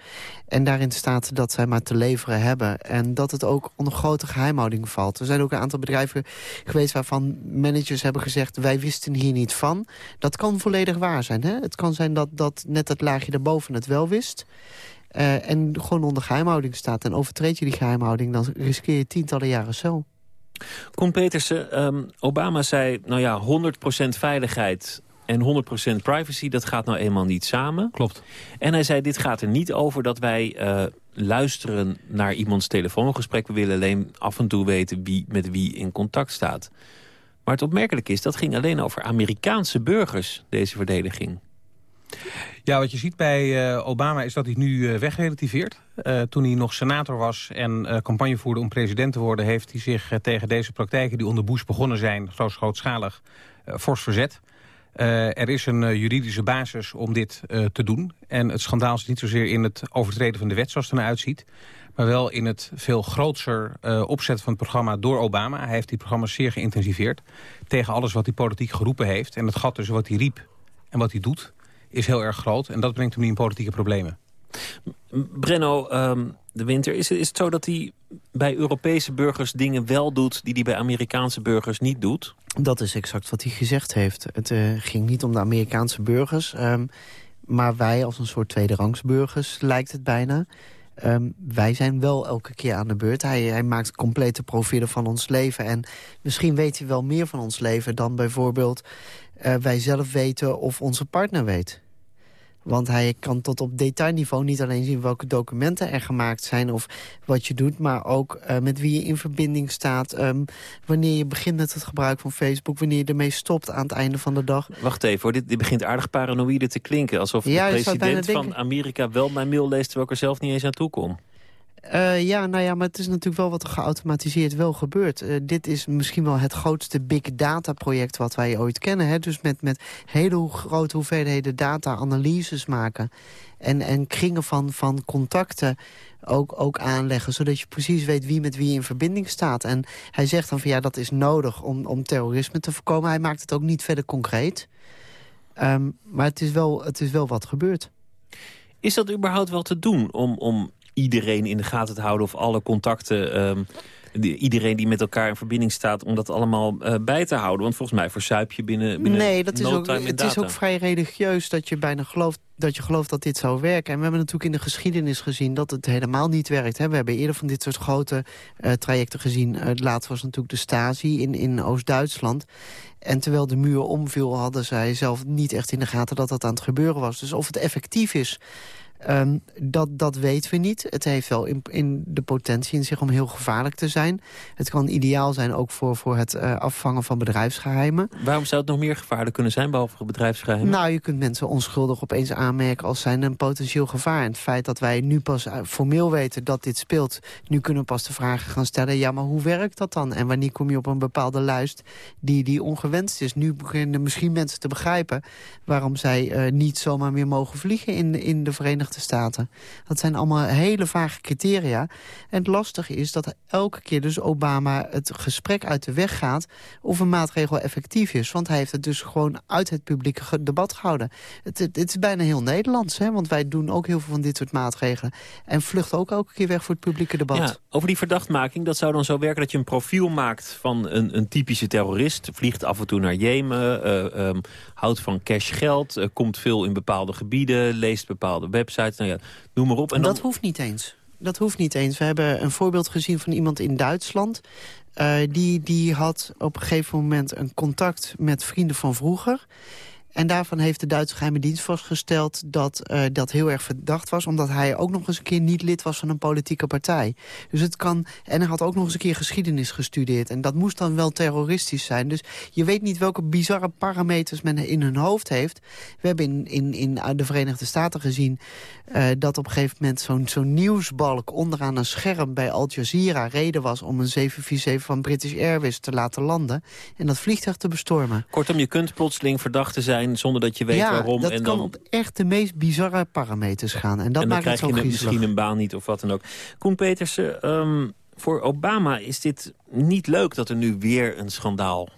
En daarin staat dat zij maar te leveren hebben. En dat het ook onder grote geheimhouding valt. Er zijn ook een aantal bedrijven geweest waarvan managers hebben gezegd... wij wisten hier niet van. Dat kan volledig waar zijn. Hè? Het kan zijn dat, dat net het laagje daarboven het wel wist... eh, en gewoon onder geheimhouding staat. En overtreed je die geheimhouding, dan riskeer je tientallen jaren cel. Koen Petersen, ehm, Obama zei, nou ja, 100% veiligheid en 100% privacy, dat gaat nou eenmaal niet samen. Klopt. En hij zei, dit gaat er niet over dat wij eh, luisteren naar iemands telefoongesprek. We willen alleen af en toe weten wie met wie in contact staat. Maar het opmerkelijk is, dat ging alleen over Amerikaanse burgers, deze verdediging. Ja, wat je ziet bij eh, Obama is dat hij nu eh, wegrelativeert. Eh, toen hij nog senator was en campagne voerde om president te worden... heeft hij zich tegen deze praktijken die onder Bush begonnen zijn... zo grootschalig fors verzet. Er is een juridische basis om dit te doen. En het schandaal zit niet zozeer in het overtreden van de wet zoals het eruit ziet... maar wel in het veel grootser opzetten van het programma door Obama. Hij heeft die programma's zeer geïntensiveerd... tegen alles wat hij politiek geroepen heeft. En het gat tussen wat hij riep en wat hij doet is heel erg groot. En dat brengt hem nu in politieke problemen. Brenno ehm, de Winter, is het, is het zo dat hij bij Europese burgers dingen wel doet... die hij bij Amerikaanse burgers niet doet? Dat is exact wat hij gezegd heeft. Het eh, ging niet om de Amerikaanse burgers. ehm, maar wij als een soort tweederangsburgers lijkt het bijna. Ehm, wij zijn wel elke keer aan de beurt. Hij, hij maakt complete profielen van ons leven. En misschien weet hij wel meer van ons leven dan bijvoorbeeld eh, wij zelf weten of onze partner weet. Want hij kan tot op detailniveau niet alleen zien welke documenten er gemaakt zijn... of wat je doet, maar ook eh, met wie je in verbinding staat. ehm, wanneer je begint met het gebruik van Facebook... wanneer je ermee stopt aan het einde van de dag. Wacht even hoor, dit, dit begint aardig paranoïde te klinken. Alsof Ja, de president van denken- Amerika wel mijn mail leest... terwijl ik er zelf niet eens aan toe kom. Uh, ja, nou ja, maar het is natuurlijk wel wat er geautomatiseerd wel gebeurt. Uh, dit is misschien wel het grootste big data project wat wij ooit kennen. Hè? Dus met, met hele grote hoeveelheden data analyses maken. En, en kringen van, van contacten ook, ook aanleggen. Zodat je precies weet wie met wie in verbinding staat. En hij zegt dan van ja, dat is nodig om, om terrorisme te voorkomen. Hij maakt het ook niet verder concreet. Um, maar het is, wel, het is wel wat gebeurd. Is dat überhaupt wel te doen om, om iedereen in de gaten te houden... of alle contacten, um, iedereen die met elkaar in verbinding staat... om dat allemaal uh, bij te houden? Want volgens mij versuip je binnen, binnen Nee, dat is ook, het is ook vrij religieus dat je bijna gelooft dat je gelooft dat dit zou werken. En we hebben natuurlijk in de geschiedenis gezien dat het helemaal niet werkt. Hè. We hebben eerder van dit soort grote uh, trajecten gezien. Uh, het laatst was natuurlijk de Stasi in, in Oost-Duitsland. En terwijl de muur omviel hadden zij zelf niet echt in de gaten dat dat aan het gebeuren was. Dus of het effectief is... Um, dat, dat weten we niet. Het heeft wel in, in, de potentie in zich om heel gevaarlijk te zijn. Het kan ideaal zijn ook voor, voor het uh, afvangen van bedrijfsgeheimen. Waarom zou het nog meer gevaarlijk kunnen zijn, behalve bedrijfsgeheimen? Nou, je kunt mensen onschuldig opeens aanmerken als zijn een potentieel gevaar. En het feit dat wij nu pas uh, formeel weten dat dit speelt... nu kunnen we pas de vragen gaan stellen... ja, maar hoe werkt dat dan? En wanneer kom je op een bepaalde lijst die, die ongewenst is? Nu beginnen misschien mensen te begrijpen... waarom zij uh, niet zomaar meer mogen vliegen in, in de Verenigde Staten. Dat zijn allemaal hele vage criteria. En het lastige is dat elke keer dus Obama het gesprek uit de weg gaat... of een maatregel effectief is. Want hij heeft het dus gewoon uit het publieke debat gehouden. Het, het, is bijna heel Nederlands, hè? want wij doen ook heel veel van dit soort maatregelen. En vlucht ook elke keer weg voor het publieke debat. Over die verdachtmaking, dat zou dan zo werken dat je een profiel maakt... van een, een typische terrorist, vliegt af en toe naar Jemen... Uh, um, houdt van cash geld, uh, komt veel in bepaalde gebieden... leest bepaalde websites nou ja, noem maar op. En Dat hoeft niet eens. Dat hoeft niet eens. We hebben een voorbeeld gezien van iemand in Duitsland. Uh, die, die had op een gegeven moment een contact met vrienden van vroeger. En daarvan heeft de Duitse geheime dienst vastgesteld dat uh, dat heel erg verdacht was. Omdat hij ook nog eens een keer niet lid was van een politieke partij. Dus het kan, en hij had ook nog eens een keer geschiedenis gestudeerd. En dat moest dan wel terroristisch zijn. Dus je weet niet welke bizarre parameters men in hun hoofd heeft. We hebben in, in, in de Verenigde Staten gezien uh, dat op een gegeven moment zo'n zo'n nieuwsbalk onderaan een scherm bij Al Jazeera reden was om een 747 van British Airways te laten landen en dat vliegtuig te bestormen. Kortom, je kunt plotseling verdachte zijn zonder dat je weet ja, waarom. dat en kan op echt de meest bizarre parameters gaan. En dat en dan maakt krijg het zo je misschien een baan niet of wat dan ook. Koen Petersen, um, voor Obama is dit niet leuk dat er nu weer een schandaal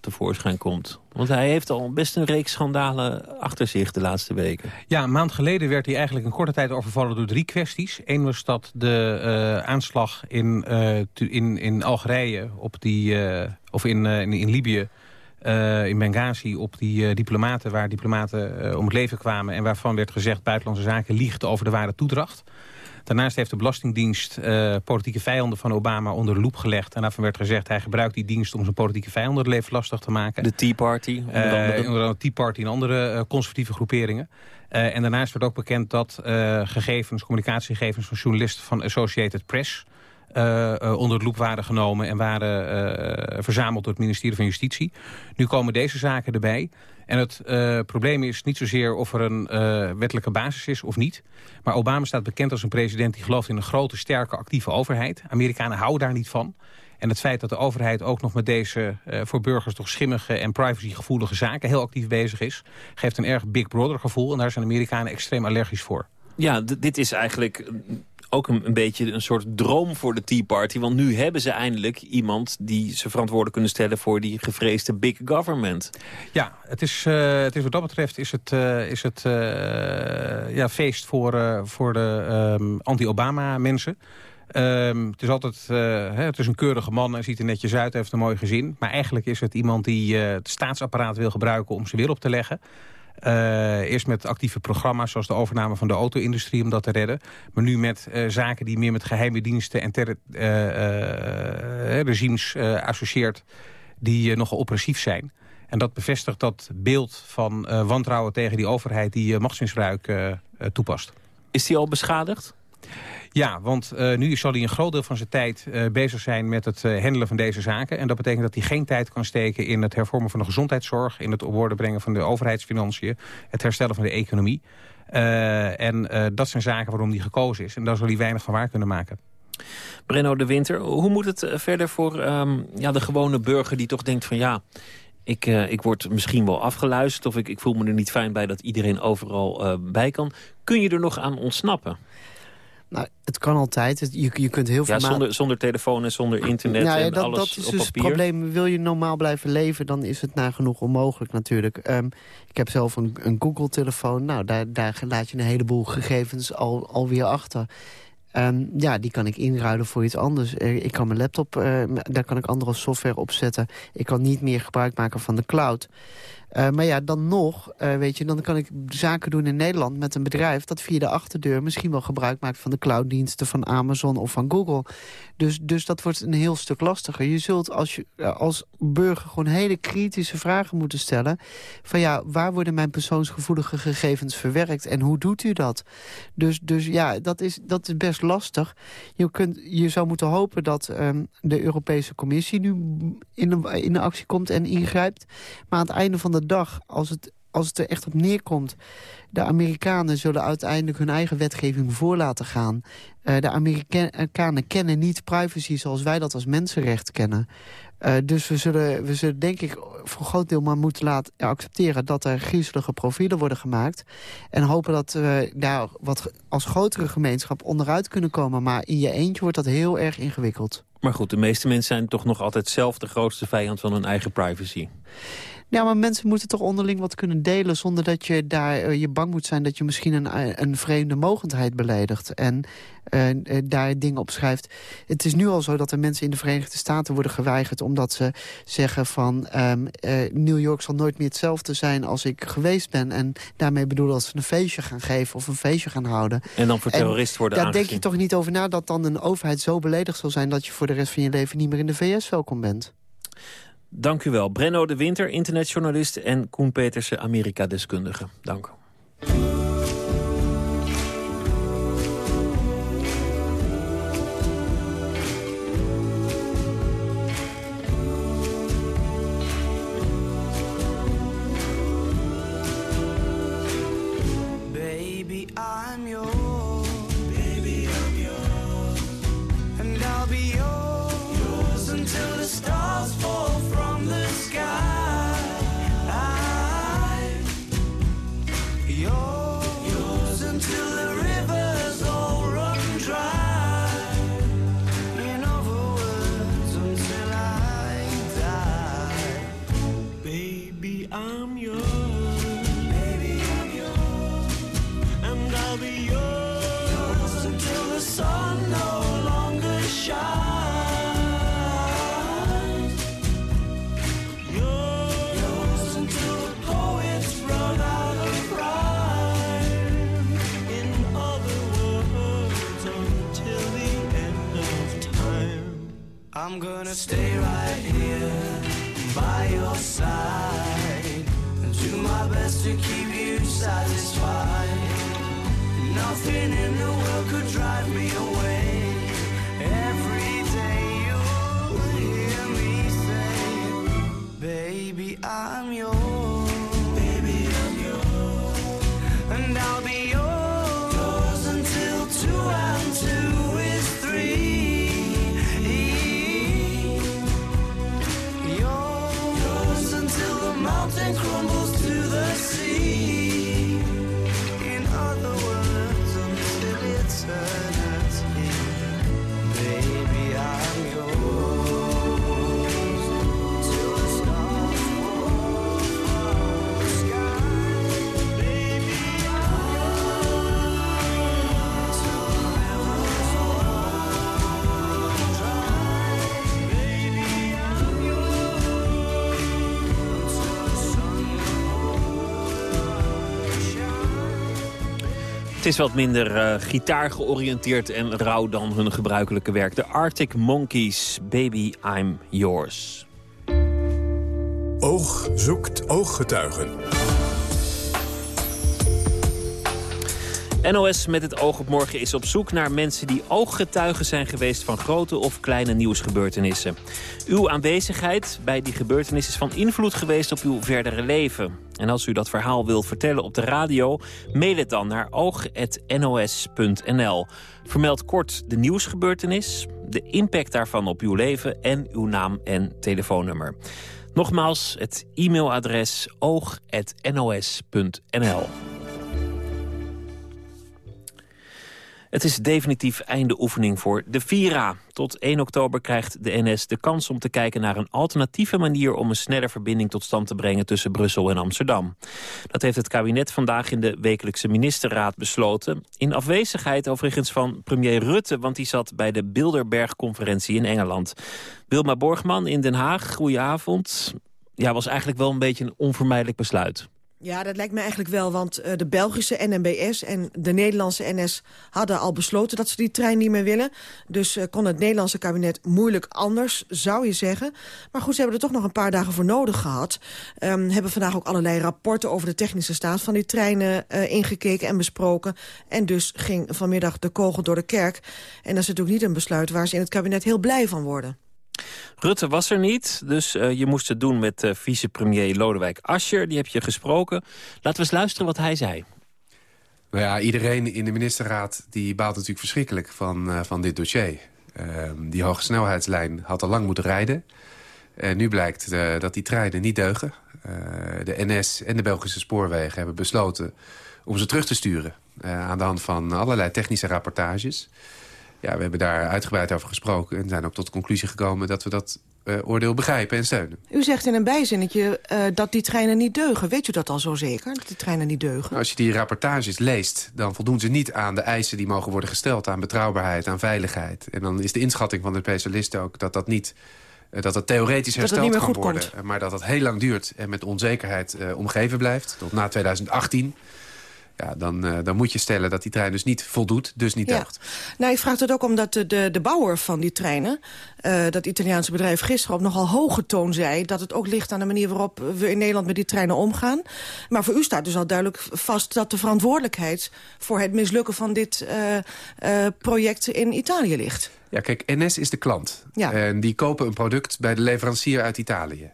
tevoorschijn komt. Want hij heeft al best een reeks schandalen achter zich de laatste weken. Ja, een maand geleden werd hij eigenlijk een korte tijd overvallen door drie kwesties. Eén was dat de uh, aanslag in, uh, in, in Algerije op die, uh, of in, in, in Libië uh, in Benghazi op die uh, diplomaten... waar diplomaten uh, om het leven kwamen... en waarvan werd gezegd buitenlandse zaken liegt over de ware toedracht. Daarnaast heeft de Belastingdienst politieke vijanden van Obama onder de loep gelegd. En daarvan werd gezegd hij gebruikt die dienst om zijn politieke vijanden het leven lastig te maken. De Tea Party? Onder andere, onder andere Tea Party en andere conservatieve groeperingen. en daarnaast werd ook bekend dat gegevens, communicatiegegevens van journalisten van Associated Press... Uh, uh, onder de loep waren genomen en waren uh, verzameld door het ministerie van Justitie. Nu komen deze zaken erbij. En het probleem is niet zozeer of er een wettelijke basis is of niet. Maar Obama staat bekend als een president die gelooft in een grote, sterke, actieve overheid. Amerikanen houden daar niet van. En het feit dat de overheid ook nog met deze voor burgers toch schimmige en privacygevoelige zaken heel actief bezig is, geeft een erg Big Brother gevoel. En daar zijn Amerikanen extreem allergisch voor. Ja, dit is eigenlijk ook een, beetje een soort droom voor de Tea Party. Want nu hebben ze eindelijk iemand die ze verantwoordelijk kunnen stellen... voor die gevreesde big government. Ja, het is, uh, het is wat dat betreft is het, uh, is het uh, ja, feest voor, voor de um, anti-Obama mensen. Um, het is altijd het is een keurige man en ziet er netjes uit, heeft een mooi gezin. Maar eigenlijk is het iemand die het staatsapparaat wil gebruiken om zijn wil op te leggen. Uh, eerst met actieve programma's zoals de overname van de auto-industrie om dat te redden. Maar nu met uh, zaken die meer met geheime diensten en uh, regimes associeert die nogal oppressief zijn. En dat bevestigt dat beeld van wantrouwen tegen die overheid die machtsmisbruik toepast. Is die al beschadigd? Ja, want uh, nu zal hij een groot deel van zijn tijd uh, bezig zijn met het uh, handelen van deze zaken. En dat betekent dat hij geen tijd kan steken in het hervormen van de gezondheidszorg... in het op orde brengen van de overheidsfinanciën... het herstellen van de economie. En dat zijn zaken waarom die gekozen is. En daar zal hij weinig van waar kunnen maken. Brenno de Winter, hoe moet het verder voor um, ja, de gewone burger die toch denkt van ja... Ik, ik word misschien wel afgeluisterd of ik, ik voel me er niet fijn bij dat iedereen overal bij kan. Kun je er nog aan ontsnappen? Nou, het kan altijd. Je, je kunt heel veel... Ja, zonder, zonder telefoon en zonder internet nou, ja, en dat, alles dat is op dus papier. het probleem. Wil je normaal blijven leven, dan is het nagenoeg onmogelijk natuurlijk. Um, ik heb zelf een, een Google-telefoon. Nou, daar, daar laat je een heleboel gegevens al, alweer achter. Um, ja, die kan ik inruilen voor iets anders. Ik kan mijn laptop, uh, daar kan ik andere software op zetten. Ik kan niet meer gebruik maken van de cloud. Uh, maar ja, dan nog, uh, weet je, dan kan ik zaken doen in Nederland met een bedrijf... dat via de achterdeur misschien wel gebruik maakt van de clouddiensten van Amazon of van Google. Dus, dus dat wordt een heel stuk lastiger. Je zult als, je, als burger gewoon hele kritische vragen moeten stellen... van ja, waar worden mijn persoonsgevoelige gegevens verwerkt en hoe doet u dat? Dus, dus ja, dat is, dat is best lastig. Je, kunt, je zou moeten hopen dat um, de Europese Commissie nu in in de actie komt en ingrijpt. Maar aan het einde van de dag, als het, als het er echt op neerkomt... de Amerikanen zullen uiteindelijk hun eigen wetgeving voor laten gaan. Uh, de Amerikanen kennen niet privacy zoals wij dat als mensenrecht kennen. Uh, dus we zullen, we zullen denk ik voor een groot deel maar moeten laten accepteren... dat er griezelige profielen worden gemaakt. En hopen dat we daar wat als grotere gemeenschap onderuit kunnen komen. Maar in je eentje wordt dat heel erg ingewikkeld. Maar goed, de meeste mensen zijn toch nog altijd zelf de grootste vijand van hun eigen privacy. Ja, maar mensen moeten toch onderling wat kunnen delen... zonder dat je daar uh, je bang moet zijn dat je misschien een, een vreemde mogendheid beledigt. En uh, uh, daar dingen op schrijft. Het is nu al zo dat er mensen in de Verenigde Staten worden geweigerd... omdat ze zeggen van um, New York zal nooit meer hetzelfde zijn als ik geweest ben. En daarmee bedoelen dat ze een feestje gaan geven of een feestje gaan houden. En dan voor terrorist worden Daar denk je toch niet over na dat dan een overheid zo beledigd zal zijn... dat je voor de rest van je leven niet meer in de VS welkom bent. Dank u wel. Brenno de Winter, internetjournalist... en Koen Petersen, Amerika-deskundige. Dank I'm gonna stay right here by your side and do my best to keep you satisfied. Nothing in the world could drive me away. Het is wat minder uh, gitaar georiënteerd en rauw dan hun gebruikelijke werk. De Arctic Monkeys, Baby I'm Yours. Oog zoekt ooggetuigen. NOS met het oog op morgen is op zoek naar mensen die ooggetuigen zijn geweest van grote of kleine nieuwsgebeurtenissen. Uw aanwezigheid bij die gebeurtenis is van invloed geweest op uw verdere leven. En als u dat verhaal wilt vertellen op de radio, mail het dan naar oog.nos.nl. Vermeld kort de nieuwsgebeurtenis, de impact daarvan op uw leven en uw naam en telefoonnummer. Nogmaals, het e-mailadres oog.nos.nl. Het is definitief einde oefening voor de Vira. Tot 1 oktober krijgt de NS de kans om te kijken naar een alternatieve manier... om een snelle verbinding tot stand te brengen tussen Brussel en Amsterdam. Dat heeft het kabinet vandaag in de wekelijkse ministerraad besloten. In afwezigheid overigens van premier Rutte... want die zat bij de Bilderberg-conferentie in Engeland. Wilma Borgman in Den Haag, goedenavond. Ja, was eigenlijk wel een beetje een onvermijdelijk besluit. Ja, dat lijkt me eigenlijk wel, want uh, de Belgische NMBS en de Nederlandse NS hadden al besloten dat ze die trein niet meer willen. Dus uh, kon het Nederlandse kabinet moeilijk anders, zou je zeggen. Maar goed, ze hebben er toch nog een paar dagen voor nodig gehad. Um, hebben vandaag ook allerlei rapporten over de technische staat van die treinen uh, ingekeken en besproken. En dus ging vanmiddag de kogel door de kerk. En dat is natuurlijk niet een besluit waar ze in het kabinet heel blij van worden. Rutte was er niet, dus uh, je moest het doen met uh, vicepremier Lodewijk Asscher. Die heb je gesproken. Laten we eens luisteren wat hij zei. Nou ja, iedereen in de ministerraad die baalt natuurlijk verschrikkelijk van, uh, van dit dossier. die hoge snelheidslijn had al lang moeten rijden. En nu blijkt dat die treinen niet deugen. de NS en de Belgische spoorwegen hebben besloten om ze terug te sturen. aan de hand van allerlei technische rapportages ja, we hebben daar uitgebreid over gesproken... en zijn ook tot de conclusie gekomen dat we dat uh, oordeel begrijpen en steunen. U zegt in een bijzinnetje uh, dat die treinen niet deugen. Weet u dat al zo zeker, dat die treinen niet deugen? Nou, als je die rapportages leest, dan voldoen ze niet aan de eisen... die mogen worden gesteld aan betrouwbaarheid, aan veiligheid. En dan is de inschatting van de specialisten ook dat dat niet... Uh, dat dat theoretisch dat hersteld kan worden, komt. maar dat dat heel lang duurt en met onzekerheid omgeven blijft. Tot na 2018 ja, dan, uh, dan moet je stellen dat die trein dus niet voldoet, dus niet deugt. Ja. Nou, ik vraag het ook omdat de, de, de bouwer van die treinen... Uh, dat Italiaanse bedrijf gisteren op nogal hoge toon zei... dat het ook ligt aan de manier waarop we in Nederland met die treinen omgaan. Maar voor u staat dus al duidelijk vast dat de verantwoordelijkheid... voor het mislukken van dit uh, project in Italië ligt. Ja, kijk, NS is de klant. Ja. En die kopen een product bij de leverancier uit Italië.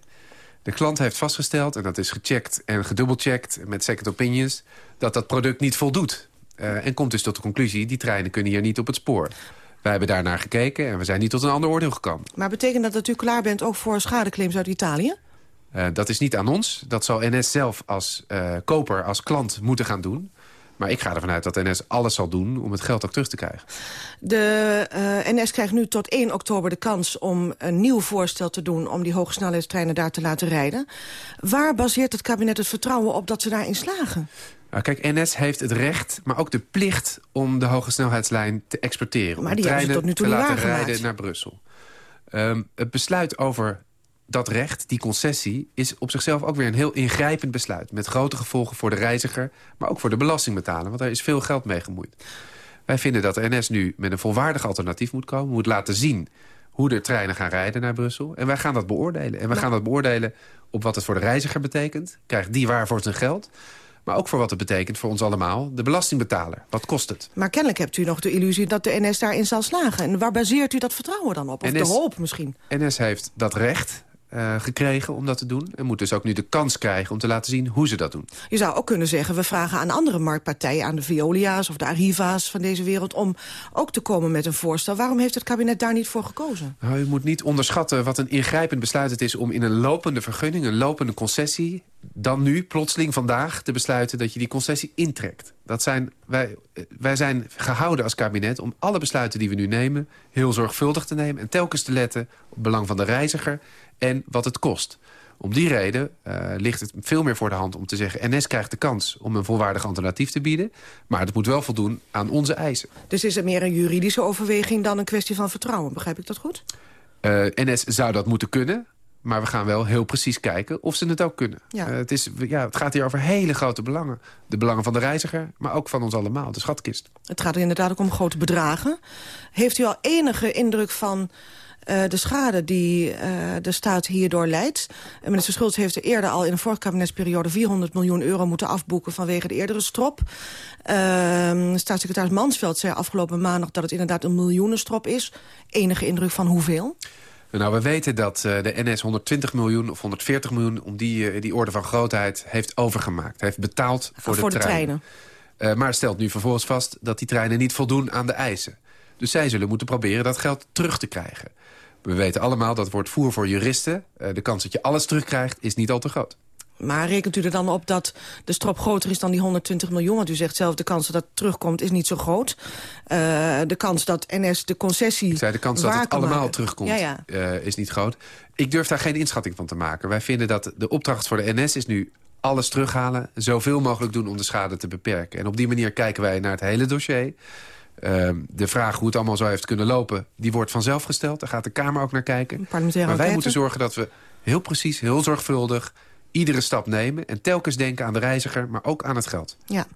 De klant heeft vastgesteld, en dat is gecheckt en gedubbelcheckt... met second opinions, dat dat product niet voldoet. Uh, en komt dus tot de conclusie, die treinen kunnen hier niet op het spoor. Wij hebben daarnaar gekeken en we zijn niet tot een ander oordeel gekomen. Maar betekent dat dat u klaar bent ook voor schadeclaims uit Italië? Uh, dat is niet aan ons. Dat zal NS zelf als uh, koper, als klant moeten gaan doen. Maar ik ga ervan uit dat NS alles zal doen om het geld ook terug te krijgen. De uh, NS krijgt nu tot 1 oktober de kans om een nieuw voorstel te doen... om die hogesnelheidstreinen daar te laten rijden. Waar baseert het kabinet het vertrouwen op dat ze daarin slagen? Nou, kijk, NS heeft het recht, maar ook de plicht om de hoge snelheidslijn te exporteren. Maar die om treinen tot nu toe te laten rijden naar Brussel. Um, het besluit over dat recht, die concessie, is op zichzelf ook weer een heel ingrijpend besluit. Met grote gevolgen voor de reiziger, maar ook voor de belastingbetaler. Want daar is veel geld mee gemoeid. Wij vinden dat de NS nu met een volwaardig alternatief moet komen. Moet laten zien hoe de treinen gaan rijden naar Brussel. En wij gaan dat beoordelen. En wij gaan dat beoordelen op wat het voor de reiziger betekent. Krijgt die waar voor zijn geld. Maar ook voor wat het betekent voor ons allemaal, de belastingbetaler. Wat kost het? Maar kennelijk hebt u nog de illusie dat de NS daarin zal slagen. En waar baseert u dat vertrouwen dan op? Of NS de hoop misschien? NS heeft dat recht uh, gekregen om dat te doen. En moet dus ook nu de kans krijgen om te laten zien hoe ze dat doen. Je zou ook kunnen zeggen, we vragen aan andere marktpartijen... aan de Veolia's of de Arriva's van deze wereld... om ook te komen met een voorstel. Waarom heeft het kabinet daar niet voor gekozen? Nou, u moet niet onderschatten wat een ingrijpend besluit het is... om in een lopende vergunning, een lopende concessie... dan nu, plotseling vandaag, te besluiten dat je die concessie intrekt. Dat zijn, wij, wij zijn gehouden als kabinet om alle besluiten die we nu nemen... heel zorgvuldig te nemen en telkens te letten op het belang van de reiziger en wat het kost. Om die reden uh, ligt het veel meer voor de hand om te zeggen... NS krijgt de kans om een volwaardig alternatief te bieden... maar het moet wel voldoen aan onze eisen. Dus is het meer een juridische overweging dan een kwestie van vertrouwen? Begrijp ik dat goed? Uh, NS zou dat moeten kunnen... Maar we gaan wel heel precies kijken of ze het ook kunnen. Ja. Uh, het, is, ja, het gaat hier over hele grote belangen. De belangen van de reiziger, maar ook van ons allemaal, de schatkist. Het gaat inderdaad ook om grote bedragen. Heeft u al enige indruk van eh, de schade die eh, de staat hierdoor leidt. Minister Schultz heeft er eerder al in de vorige kabinetsperiode 400 miljoen euro moeten afboeken vanwege de eerdere strop. Ehm, staatssecretaris Mansveld zei afgelopen maandag dat het inderdaad een miljoenenstrop is. Enige indruk van hoeveel? Nou, we weten dat eh, de NS 120 miljoen of 140 miljoen... om die, eh, die orde van grootheid heeft overgemaakt. Heeft betaald voor, Voor de treinen. Eh, maar stelt nu vervolgens vast dat die treinen niet voldoen aan de eisen. Dus zij zullen moeten proberen dat geld terug te krijgen. We weten allemaal dat wordt voer voor juristen. De kans dat je alles terugkrijgt is niet al te groot. Maar rekent u er dan op dat de strop groter is dan die 120 miljoen? Want u zegt zelf, de kans dat dat terugkomt is niet zo groot. Eh, de kans dat NS de concessie Ik zei, de kans dat het allemaal maken. terugkomt Ja, ja. eh, is niet groot. Ik durf daar geen inschatting van te maken. Wij vinden dat de opdracht voor de NS is nu alles terughalen... zoveel mogelijk doen om de schade te beperken. En op die manier kijken wij naar het hele dossier. Ehm, de vraag hoe het allemaal zo heeft kunnen lopen... die wordt vanzelf gesteld. Daar gaat de Kamer ook naar kijken. Maar wij moeten zorgen dat we heel precies, heel zorgvuldig... iedere stap nemen en telkens denken aan de reiziger... maar ook aan het geld. Ja,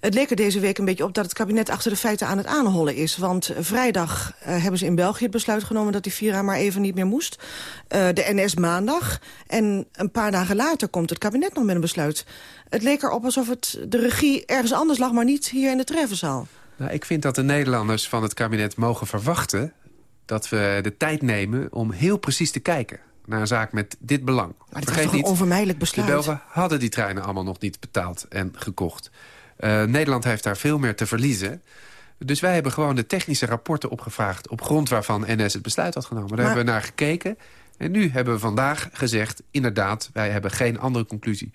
het leek er deze week een beetje op dat het kabinet achter de feiten aan het aanhollen is. Want vrijdag eh, hebben ze in België het besluit genomen dat die Vira maar even niet meer moest. Eh, de NS maandag. En een paar dagen later komt het kabinet nog met een besluit. Het leek erop alsof het de regie ergens anders lag, maar niet hier in de Treffenzaal. Nou, ik vind dat de Nederlanders van het kabinet mogen verwachten... dat we de tijd nemen om heel precies te kijken naar een zaak met dit belang. Maar het toch een onvermijdelijk besluit? De Belgen hadden die treinen allemaal nog niet betaald en gekocht. Eh, Nederland heeft daar veel meer te verliezen. Dus wij hebben gewoon de technische rapporten opgevraagd... op grond waarvan NS het besluit had genomen. Daar Maar- hebben we naar gekeken. En nu hebben we vandaag gezegd... inderdaad, wij hebben geen andere conclusie.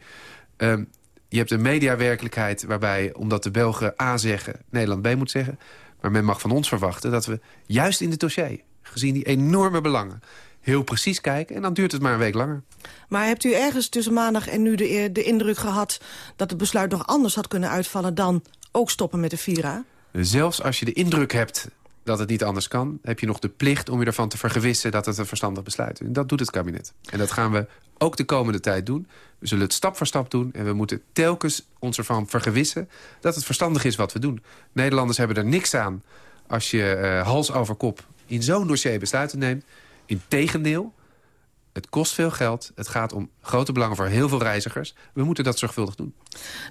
Ehm, je hebt een mediawerkelijkheid waarbij, omdat de Belgen A zeggen... Nederland B moet zeggen. Maar men mag van ons verwachten dat we juist in het dossier... gezien die enorme belangen, heel precies kijken. En dan duurt het maar een week langer. Maar hebt u ergens tussen maandag en nu de, de indruk gehad... dat het besluit nog anders had kunnen uitvallen dan ook stoppen met de Vira? Zelfs als je de indruk hebt dat het niet anders kan... heb je nog de plicht om je ervan te vergewissen dat het een verstandig besluit is. En dat doet het kabinet. En dat gaan we ook de komende tijd doen. We zullen het stap voor stap doen. En we moeten telkens ons ervan vergewissen dat het verstandig is wat we doen. Nederlanders hebben er niks aan als je eh, hals over kop in zo'n dossier besluiten neemt. Integendeel, het kost veel geld. Het gaat om grote belangen voor heel veel reizigers. We moeten dat zorgvuldig doen.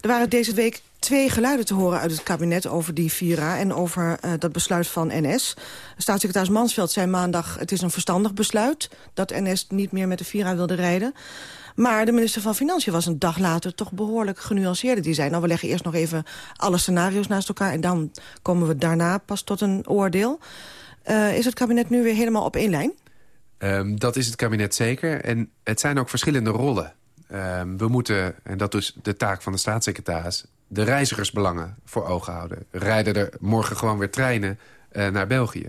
Er waren deze week twee geluiden te horen uit het kabinet over die Vira... en over eh, dat besluit van NS. Staatssecretaris Mansveld zei maandag... het is een verstandig besluit dat NS niet meer met de Vira wilde rijden. Maar de minister van Financiën was een dag later toch behoorlijk genuanceerder. Die zei, nou, we leggen eerst nog even alle scenario's naast elkaar... en dan komen we daarna pas tot een oordeel. Eh, is het kabinet nu weer helemaal op één lijn? Ehm, dat is het kabinet zeker. En het zijn ook verschillende rollen. Ehm, we moeten, en dat is de taak van de staatssecretaris... de reizigersbelangen voor ogen houden. Rijden er morgen gewoon weer treinen eh, naar België.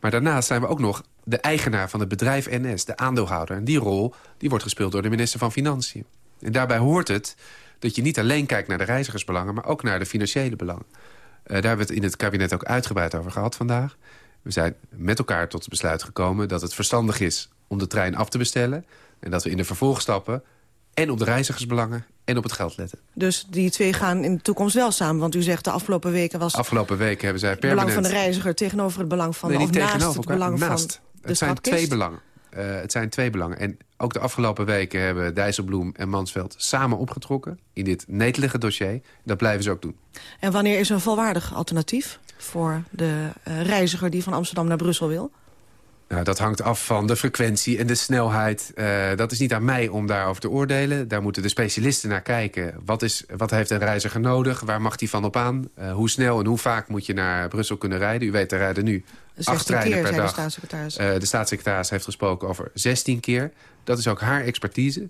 Maar daarnaast zijn we ook nog de eigenaar van het bedrijf NS, de aandeelhouder. En die rol die wordt gespeeld door de minister van Financiën. En daarbij hoort het dat je niet alleen kijkt naar de reizigersbelangen... maar ook naar de financiële belangen. Eh, daar hebben we het in het kabinet ook uitgebreid over gehad vandaag. We zijn met elkaar tot het besluit gekomen dat het verstandig is om de trein af te bestellen. En dat we in de vervolgstappen en op de reizigersbelangen en op het geld letten. Dus die twee gaan in de toekomst wel samen. Want u zegt de afgelopen weken was Afgelopen weken hebben zij het permanent... belang van de reiziger tegenover het belang van nee, de niet of naast tegenover het belang naast. van de het zijn schatkist. twee belangen. Eh, het zijn twee belangen. En ook de afgelopen weken hebben Dijsselbloem en Mansveld samen opgetrokken... in dit netelige dossier. Dat blijven ze ook doen. En wanneer is er een volwaardig alternatief voor de eh, reiziger die van Amsterdam naar Brussel wil? Nou, dat hangt af van de frequentie en de snelheid. Eh, dat is niet aan mij om daarover te oordelen. Daar moeten de specialisten naar kijken. Wat, is, wat heeft een reiziger nodig? Waar mag die van op aan? Eh, hoe snel en hoe vaak moet je naar Brussel kunnen rijden? U weet, er rijden nu 16 acht treinen keer, per zei de dag. staatssecretaris. De staatssecretaris heeft gesproken over 16 keer. Dat is ook haar expertise.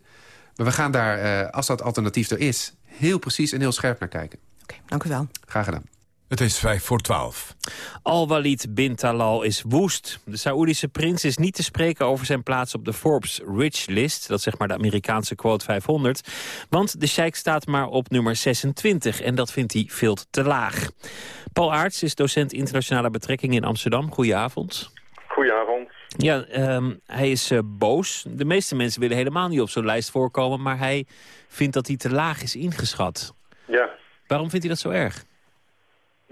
Maar we gaan daar, als dat alternatief er is... heel precies en heel scherp naar kijken. Dank u wel. Graag gedaan. Het is vijf voor twaalf. Al-Walid bin Talal is woest. De Saoedische prins is niet te spreken over zijn plaats op de Forbes Rich List. Dat is zeg maar de Amerikaanse quote 500. Want de sheik staat maar op nummer 26 en dat vindt hij veel te laag. Paul Aarts is docent internationale betrekkingen in Amsterdam. Goedenavond. Goedenavond. Ja, ehm, hij is eh, boos. De meeste mensen willen helemaal niet op zo'n lijst voorkomen... maar hij vindt dat hij te laag is ingeschat. Ja. Waarom vindt hij dat zo erg?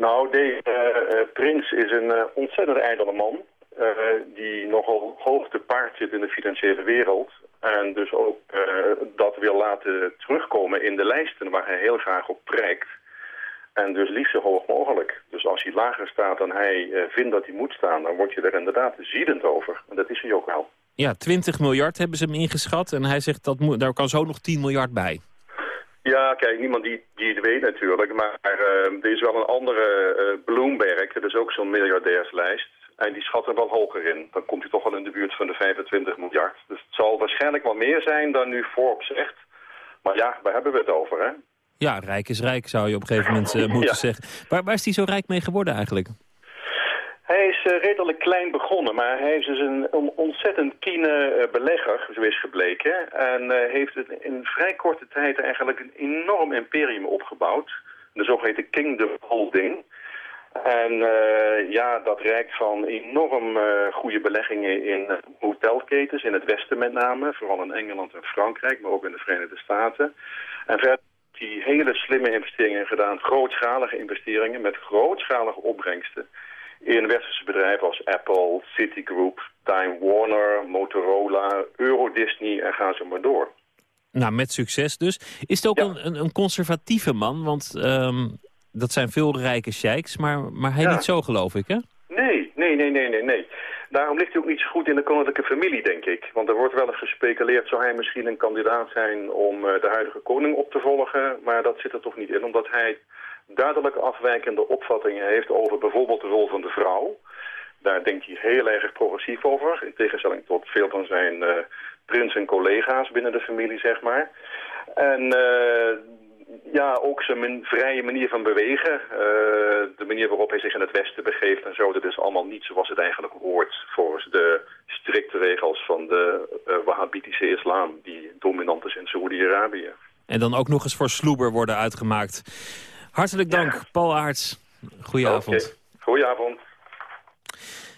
Nou, deze eh, prins is een eh, ontzettend ijdele man. eh, die nogal hoog te paard zit in de financiële wereld. En dus ook dat wil laten terugkomen in de lijsten waar hij heel graag op prijkt. En dus liefst zo hoog mogelijk. Dus als hij lager staat dan hij vindt dat hij moet staan... dan word je er inderdaad ziedend over. En dat is hij ook wel. Ja, 20 miljard hebben ze hem ingeschat. En hij zegt dat daar kan zo nog 10 miljard bij. Ja, kijk, niemand die, die het weet natuurlijk. Maar eh, er is wel een andere eh, Bloomberg. Dat is ook zo'n miljardairslijst. En die schat er wel hoger in. Dan komt hij toch wel in de buurt van de 25 miljard. Dus het zal waarschijnlijk wel meer zijn dan nu Forbes zegt. Maar ja, waar hebben we het over, hè? Ja, rijk is rijk, zou je op een gegeven moment eh, moeten Ja. zeggen. Waar, waar is hij zo rijk mee geworden eigenlijk? Hij is eh, redelijk klein begonnen, maar hij is dus een, een ontzettend kiene eh, belegger, zo is gebleken. En eh, heeft in vrij korte tijd eigenlijk een enorm imperium opgebouwd. De zogeheten Kingdom Holding. En ja, dat reikt van enorm goede beleggingen in hotelketens, in het westen met name. Vooral in Engeland en Frankrijk, maar ook in de Verenigde Staten. En verder hij hele slimme investeringen gedaan, grootschalige investeringen met grootschalige opbrengsten in westerse bedrijven als Apple, Citigroup, Time Warner, Motorola, Eurodisney en ga zo maar door. Nou, met succes dus. Is het ook een, een, een conservatieve man? Want ehm, dat zijn veel rijke sheiks, maar, maar hij Ja. niet zo geloof ik, hè? Nee, nee, nee, nee, nee, nee. Daarom ligt hij ook niet zo goed in de koninklijke familie, denk ik. Want er wordt wel eens gespeculeerd, zou hij misschien een kandidaat zijn om eh, de huidige koning op te volgen. Maar dat zit er toch niet in, omdat hij duidelijk afwijkende opvattingen heeft over bijvoorbeeld de rol van de vrouw. Daar denkt hij heel erg progressief over, in tegenstelling tot veel van zijn eh prins en collega's binnen de familie, zeg maar. En eh, ja, ook zijn vrije manier van bewegen. eh, de manier waarop hij zich in het Westen begeeft en zo. Dat is allemaal niet zoals het eigenlijk hoort. Volgens de strikte regels van de Wahhabitische islam. Die dominant is in Saoedi-Arabië. En dan ook nog eens voor sloeber worden uitgemaakt. Hartelijk dank, Paul Aarts. Goedenavond. Oké. Goedenavond.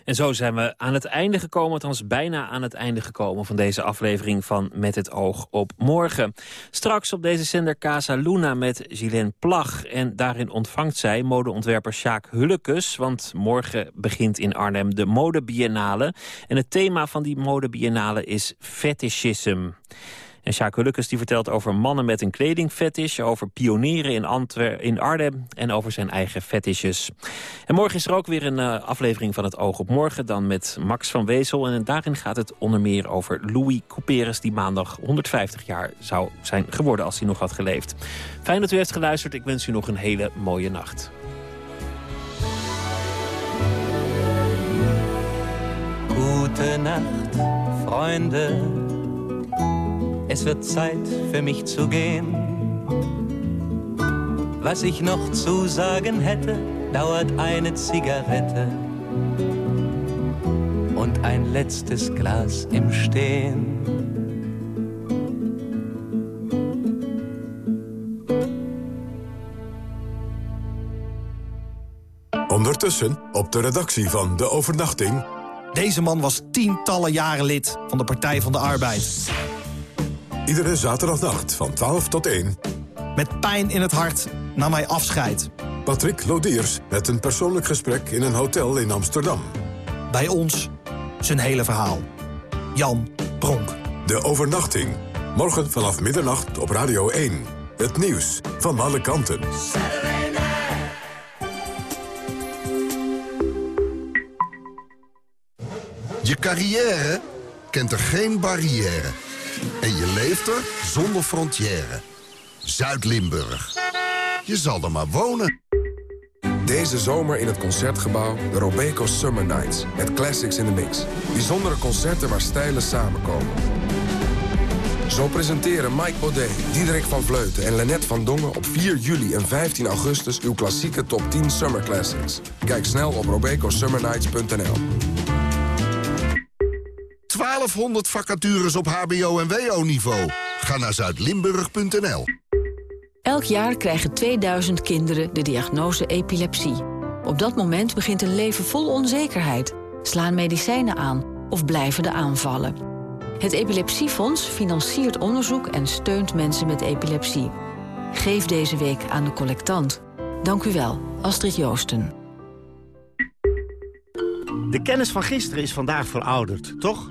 En zo zijn we aan het einde gekomen, althans bijna aan het einde gekomen... van deze aflevering van Met het oog op morgen. Straks op deze zender Casa Luna met Ghislaine Plag. En daarin ontvangt zij modeontwerper Sjaak Hullekes... want morgen begint in Arnhem de Modebiennale. En het thema van die Modebiennale is fetishism. En Sjaak Hullekes die vertelt over mannen met een kledingfetish... over pionieren in, Antwer in Arnhem en over zijn eigen fetishes. En morgen is er ook weer een eh, aflevering van het Oog op Morgen... dan met Max van Wezel. En daarin gaat het onder meer over Louis Couperus... die maandag 150 jaar zou zijn geworden als hij nog had geleefd. Fijn dat u heeft geluisterd. Ik wens u nog een hele mooie nacht. Gute Nacht. Es wird Zeit für mich zu gehen. Was ich noch zu sagen hätte, dauert eine Zigarette und ein letztes Glas im Stehen. Ondertussen op de redactie van De Overnachting... Deze man was tientallen jaren lid van de Partij van de Arbeid. Iedere zaterdagnacht van 12 tot 1. Met pijn in het hart nam hij afscheid. Patrick Lodiers met een persoonlijk gesprek in een hotel in Amsterdam. Bij ons zijn hele verhaal. Jan Pronk. De Overnachting. Morgen vanaf middernacht op Radio 1. Het nieuws van alle kanten. Je carrière kent er geen barrière. En je leeft er zonder frontière. Zuid-Limburg. Je zal er maar wonen. Deze zomer in het Concertgebouw de Robeco Summer Nights. Met classics in the mix. Bijzondere concerten waar stijlen samenkomen. Zo presenteren Mike Baudet, Diederik van Vleuten en Lennet van Dongen... op 4 juli en 15 augustus uw klassieke top 10 Summer Classics. Kijk snel op robecosummernights.nl. 1200 vacatures op hbo- en wo-niveau. Ga naar zuidlimburg.nl. Elk jaar krijgen 2000 kinderen de diagnose epilepsie. Op dat moment begint een leven vol onzekerheid. Slaan medicijnen aan of blijven de aanvallen. Het Epilepsiefonds financiert onderzoek en steunt mensen met epilepsie. Geef deze week aan de collectant. Dank u wel, Astrid Joosten. De kennis van gisteren is vandaag verouderd, toch?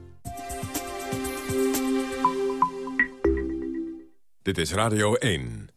Dit is Radio 1.